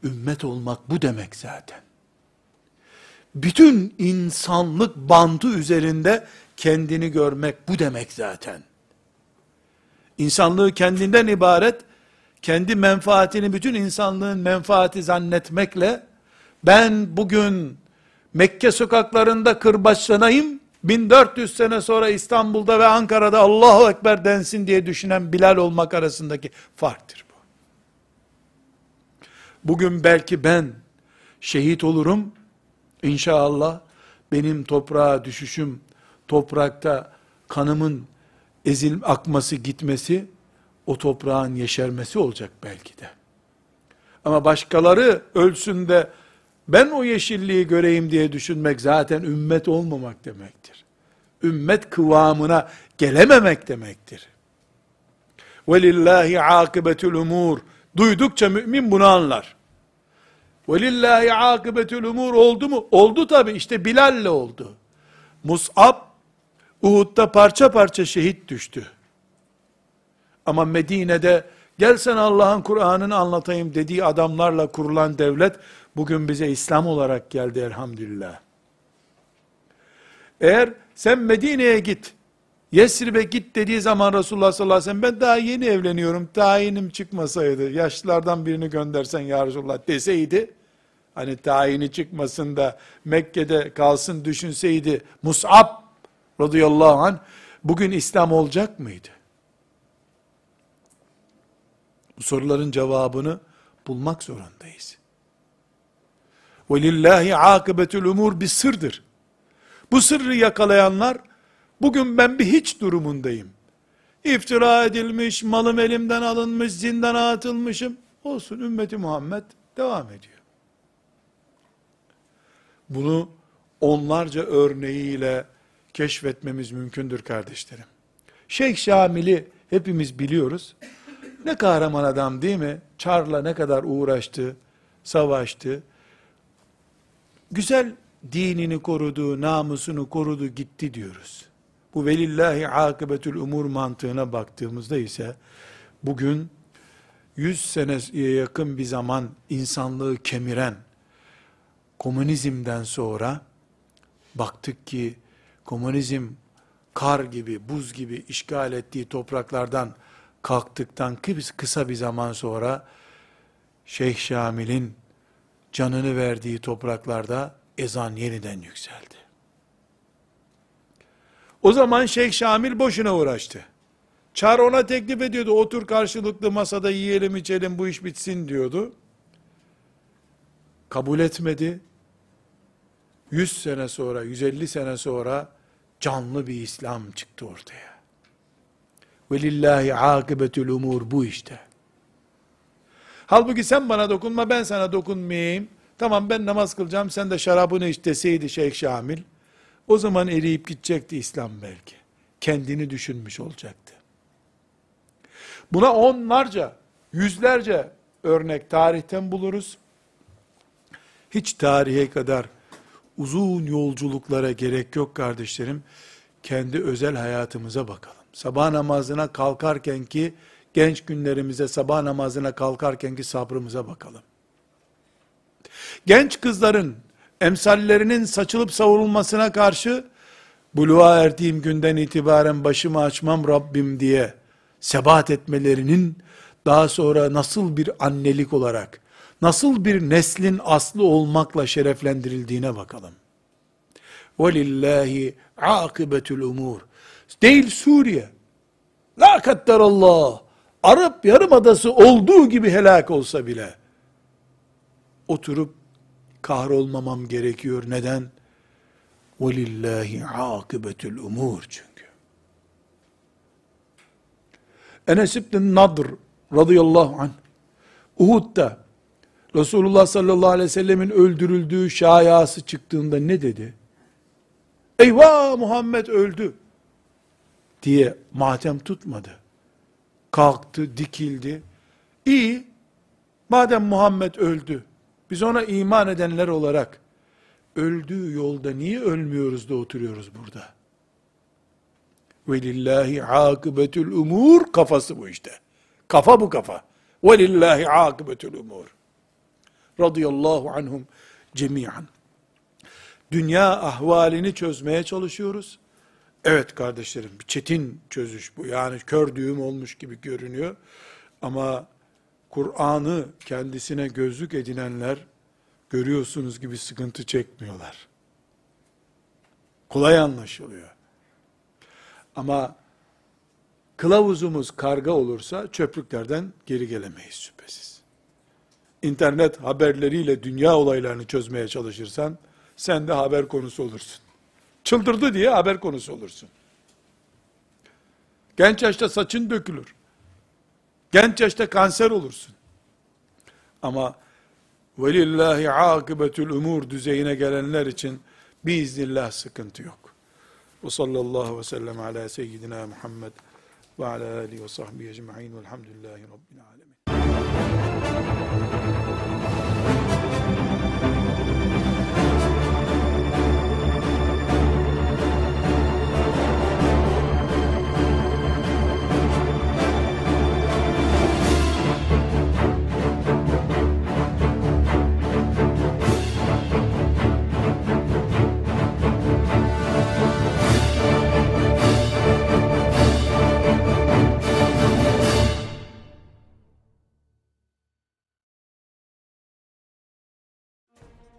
[SPEAKER 1] Ümmet olmak bu demek zaten. Bütün insanlık bandı üzerinde kendini görmek bu demek zaten. İnsanlığı kendinden ibaret, kendi menfaatini bütün insanlığın menfaati zannetmekle, ben bugün Mekke sokaklarında kırbaçlanayım, 1400 sene sonra İstanbul'da ve Ankara'da Allahu Ekber densin diye düşünen Bilal olmak arasındaki farktır bu. Bugün belki ben şehit olurum, İnşallah benim toprağa düşüşüm, toprakta kanımın ezil akması gitmesi, o toprağın yeşermesi olacak belki de. Ama başkaları ölsün de ben o yeşilliği göreyim diye düşünmek zaten ümmet olmamak demektir. Ümmet kıvamına gelememek demektir. Velillahi akibetul umur. Duydukça mümin bunu anlar. Velillahi akibetul umur oldu mu? Oldu tabi işte Bilal'le oldu. Mus'ab Uhud'da parça parça şehit düştü. Ama Medine'de gel sen Allah'ın Kur'an'ını anlatayım dediği adamlarla kurulan devlet bugün bize İslam olarak geldi elhamdülillah. Eğer sen Medine'ye git, Yesrib'e git dediği zaman Resulullah sallallahu aleyhi ve sellem ben daha yeni evleniyorum, tayinim çıkmasaydı, yaşlılardan birini göndersen ya Resulullah deseydi, hani tayini çıkmasın da Mekke'de kalsın düşünseydi, Mus'ab radıyallahu anh, bugün İslam olacak mıydı? Bu soruların cevabını bulmak zorundayız. Ve lillahi akıbetül umur bir sırdır. Bu sırrı yakalayanlar, bugün ben bir hiç durumundayım. İftira edilmiş, malım elimden alınmış, zindana atılmışım. Olsun ümmeti Muhammed devam ediyor. Bunu onlarca örneğiyle keşfetmemiz mümkündür kardeşlerim. Şeyh Şamil'i hepimiz biliyoruz. Ne kahraman adam değil mi? Çarla ne kadar uğraştı, savaştı. Güzel dinini korudu, namusunu korudu, gitti diyoruz. Bu velillahi akıbetül umur mantığına baktığımızda ise bugün 100 seneye yakın bir zaman insanlığı kemiren komünizmden sonra baktık ki komünizm kar gibi, buz gibi işgal ettiği topraklardan kalktıktan kısa bir zaman sonra Şeyh Şamil'in canını verdiği topraklarda ezan yeniden yükseldi. O zaman Şeyh Şamil boşuna uğraştı. Çar ona teklif ediyordu. Otur karşılıklı masada yiyelim içelim bu iş bitsin diyordu. Kabul etmedi. 100 sene sonra, 150 sene sonra canlı bir İslam çıktı ortaya. Velillahi akıbetül umur bu işte. Halbuki sen bana dokunma ben sana dokunmayayım. Tamam ben namaz kılacağım sen de şarabını iç deseydi Şeyh Şamil. O zaman eriyip gidecekti İslam belki. Kendini düşünmüş olacaktı. Buna onlarca, yüzlerce örnek tarihten buluruz. Hiç tarihe kadar uzun yolculuklara gerek yok kardeşlerim. Kendi özel hayatımıza bakalım. Sabah namazına kalkarken ki genç günlerimize sabah namazına kalkarken ki sabrımıza bakalım. Genç kızların emsallerinin saçılıp savrulmasına karşı buluğa erdiğim günden itibaren başımı açmam Rabbim diye sebat etmelerinin daha sonra nasıl bir annelik olarak, nasıl bir neslin aslı olmakla şereflendirildiğine bakalım. وَلِلَّهِ عَاقِبَةُ الْاُمُورِ Değil Suriye. La kadderallah. Arap Yarımadası olduğu gibi helak olsa bile oturup kahrolmamam gerekiyor. Neden? وَلِلَّهِ عَاقِبَةُ الْاُمُورِ çünkü. Enes İbn Nadr radıyallahu anh Uhud'da Resulullah sallallahu aleyhi ve sellemin öldürüldüğü şayası çıktığında ne dedi? Eyvah Muhammed öldü diye matem tutmadı. Kalktı, dikildi. İyi, madem Muhammed öldü, biz ona iman edenler olarak öldüğü yolda niye ölmüyoruz da oturuyoruz burada? Velillahi akıbetül umur kafası bu işte. Kafa bu kafa. Velillahi akıbetül umur. Radıyallahu anhum cemiyan. Dünya ahvalini çözmeye çalışıyoruz. Evet kardeşlerim, çetin çözüş bu. Yani kör düğüm olmuş gibi görünüyor. Ama Kur'an'ı kendisine gözlük edinenler görüyorsunuz gibi sıkıntı çekmiyorlar. Kolay anlaşılıyor. Ama kılavuzumuz karga olursa çöplüklerden geri gelemeyiz şüphesiz. İnternet haberleriyle dünya olaylarını çözmeye çalışırsan sen de haber konusu olursun. Çıldırdı diye haber konusu olursun. Genç yaşta saçın dökülür. Genç yaşta kanser olursun. Ama velillahi akıbetül umur düzeyine gelenler için biiznillah sıkıntı yok. Ve sallallahu ve sellem ala seyyidina Muhammed ve ala alihi ve sahbihi ecma'in velhamdülillahi rabbil alemin.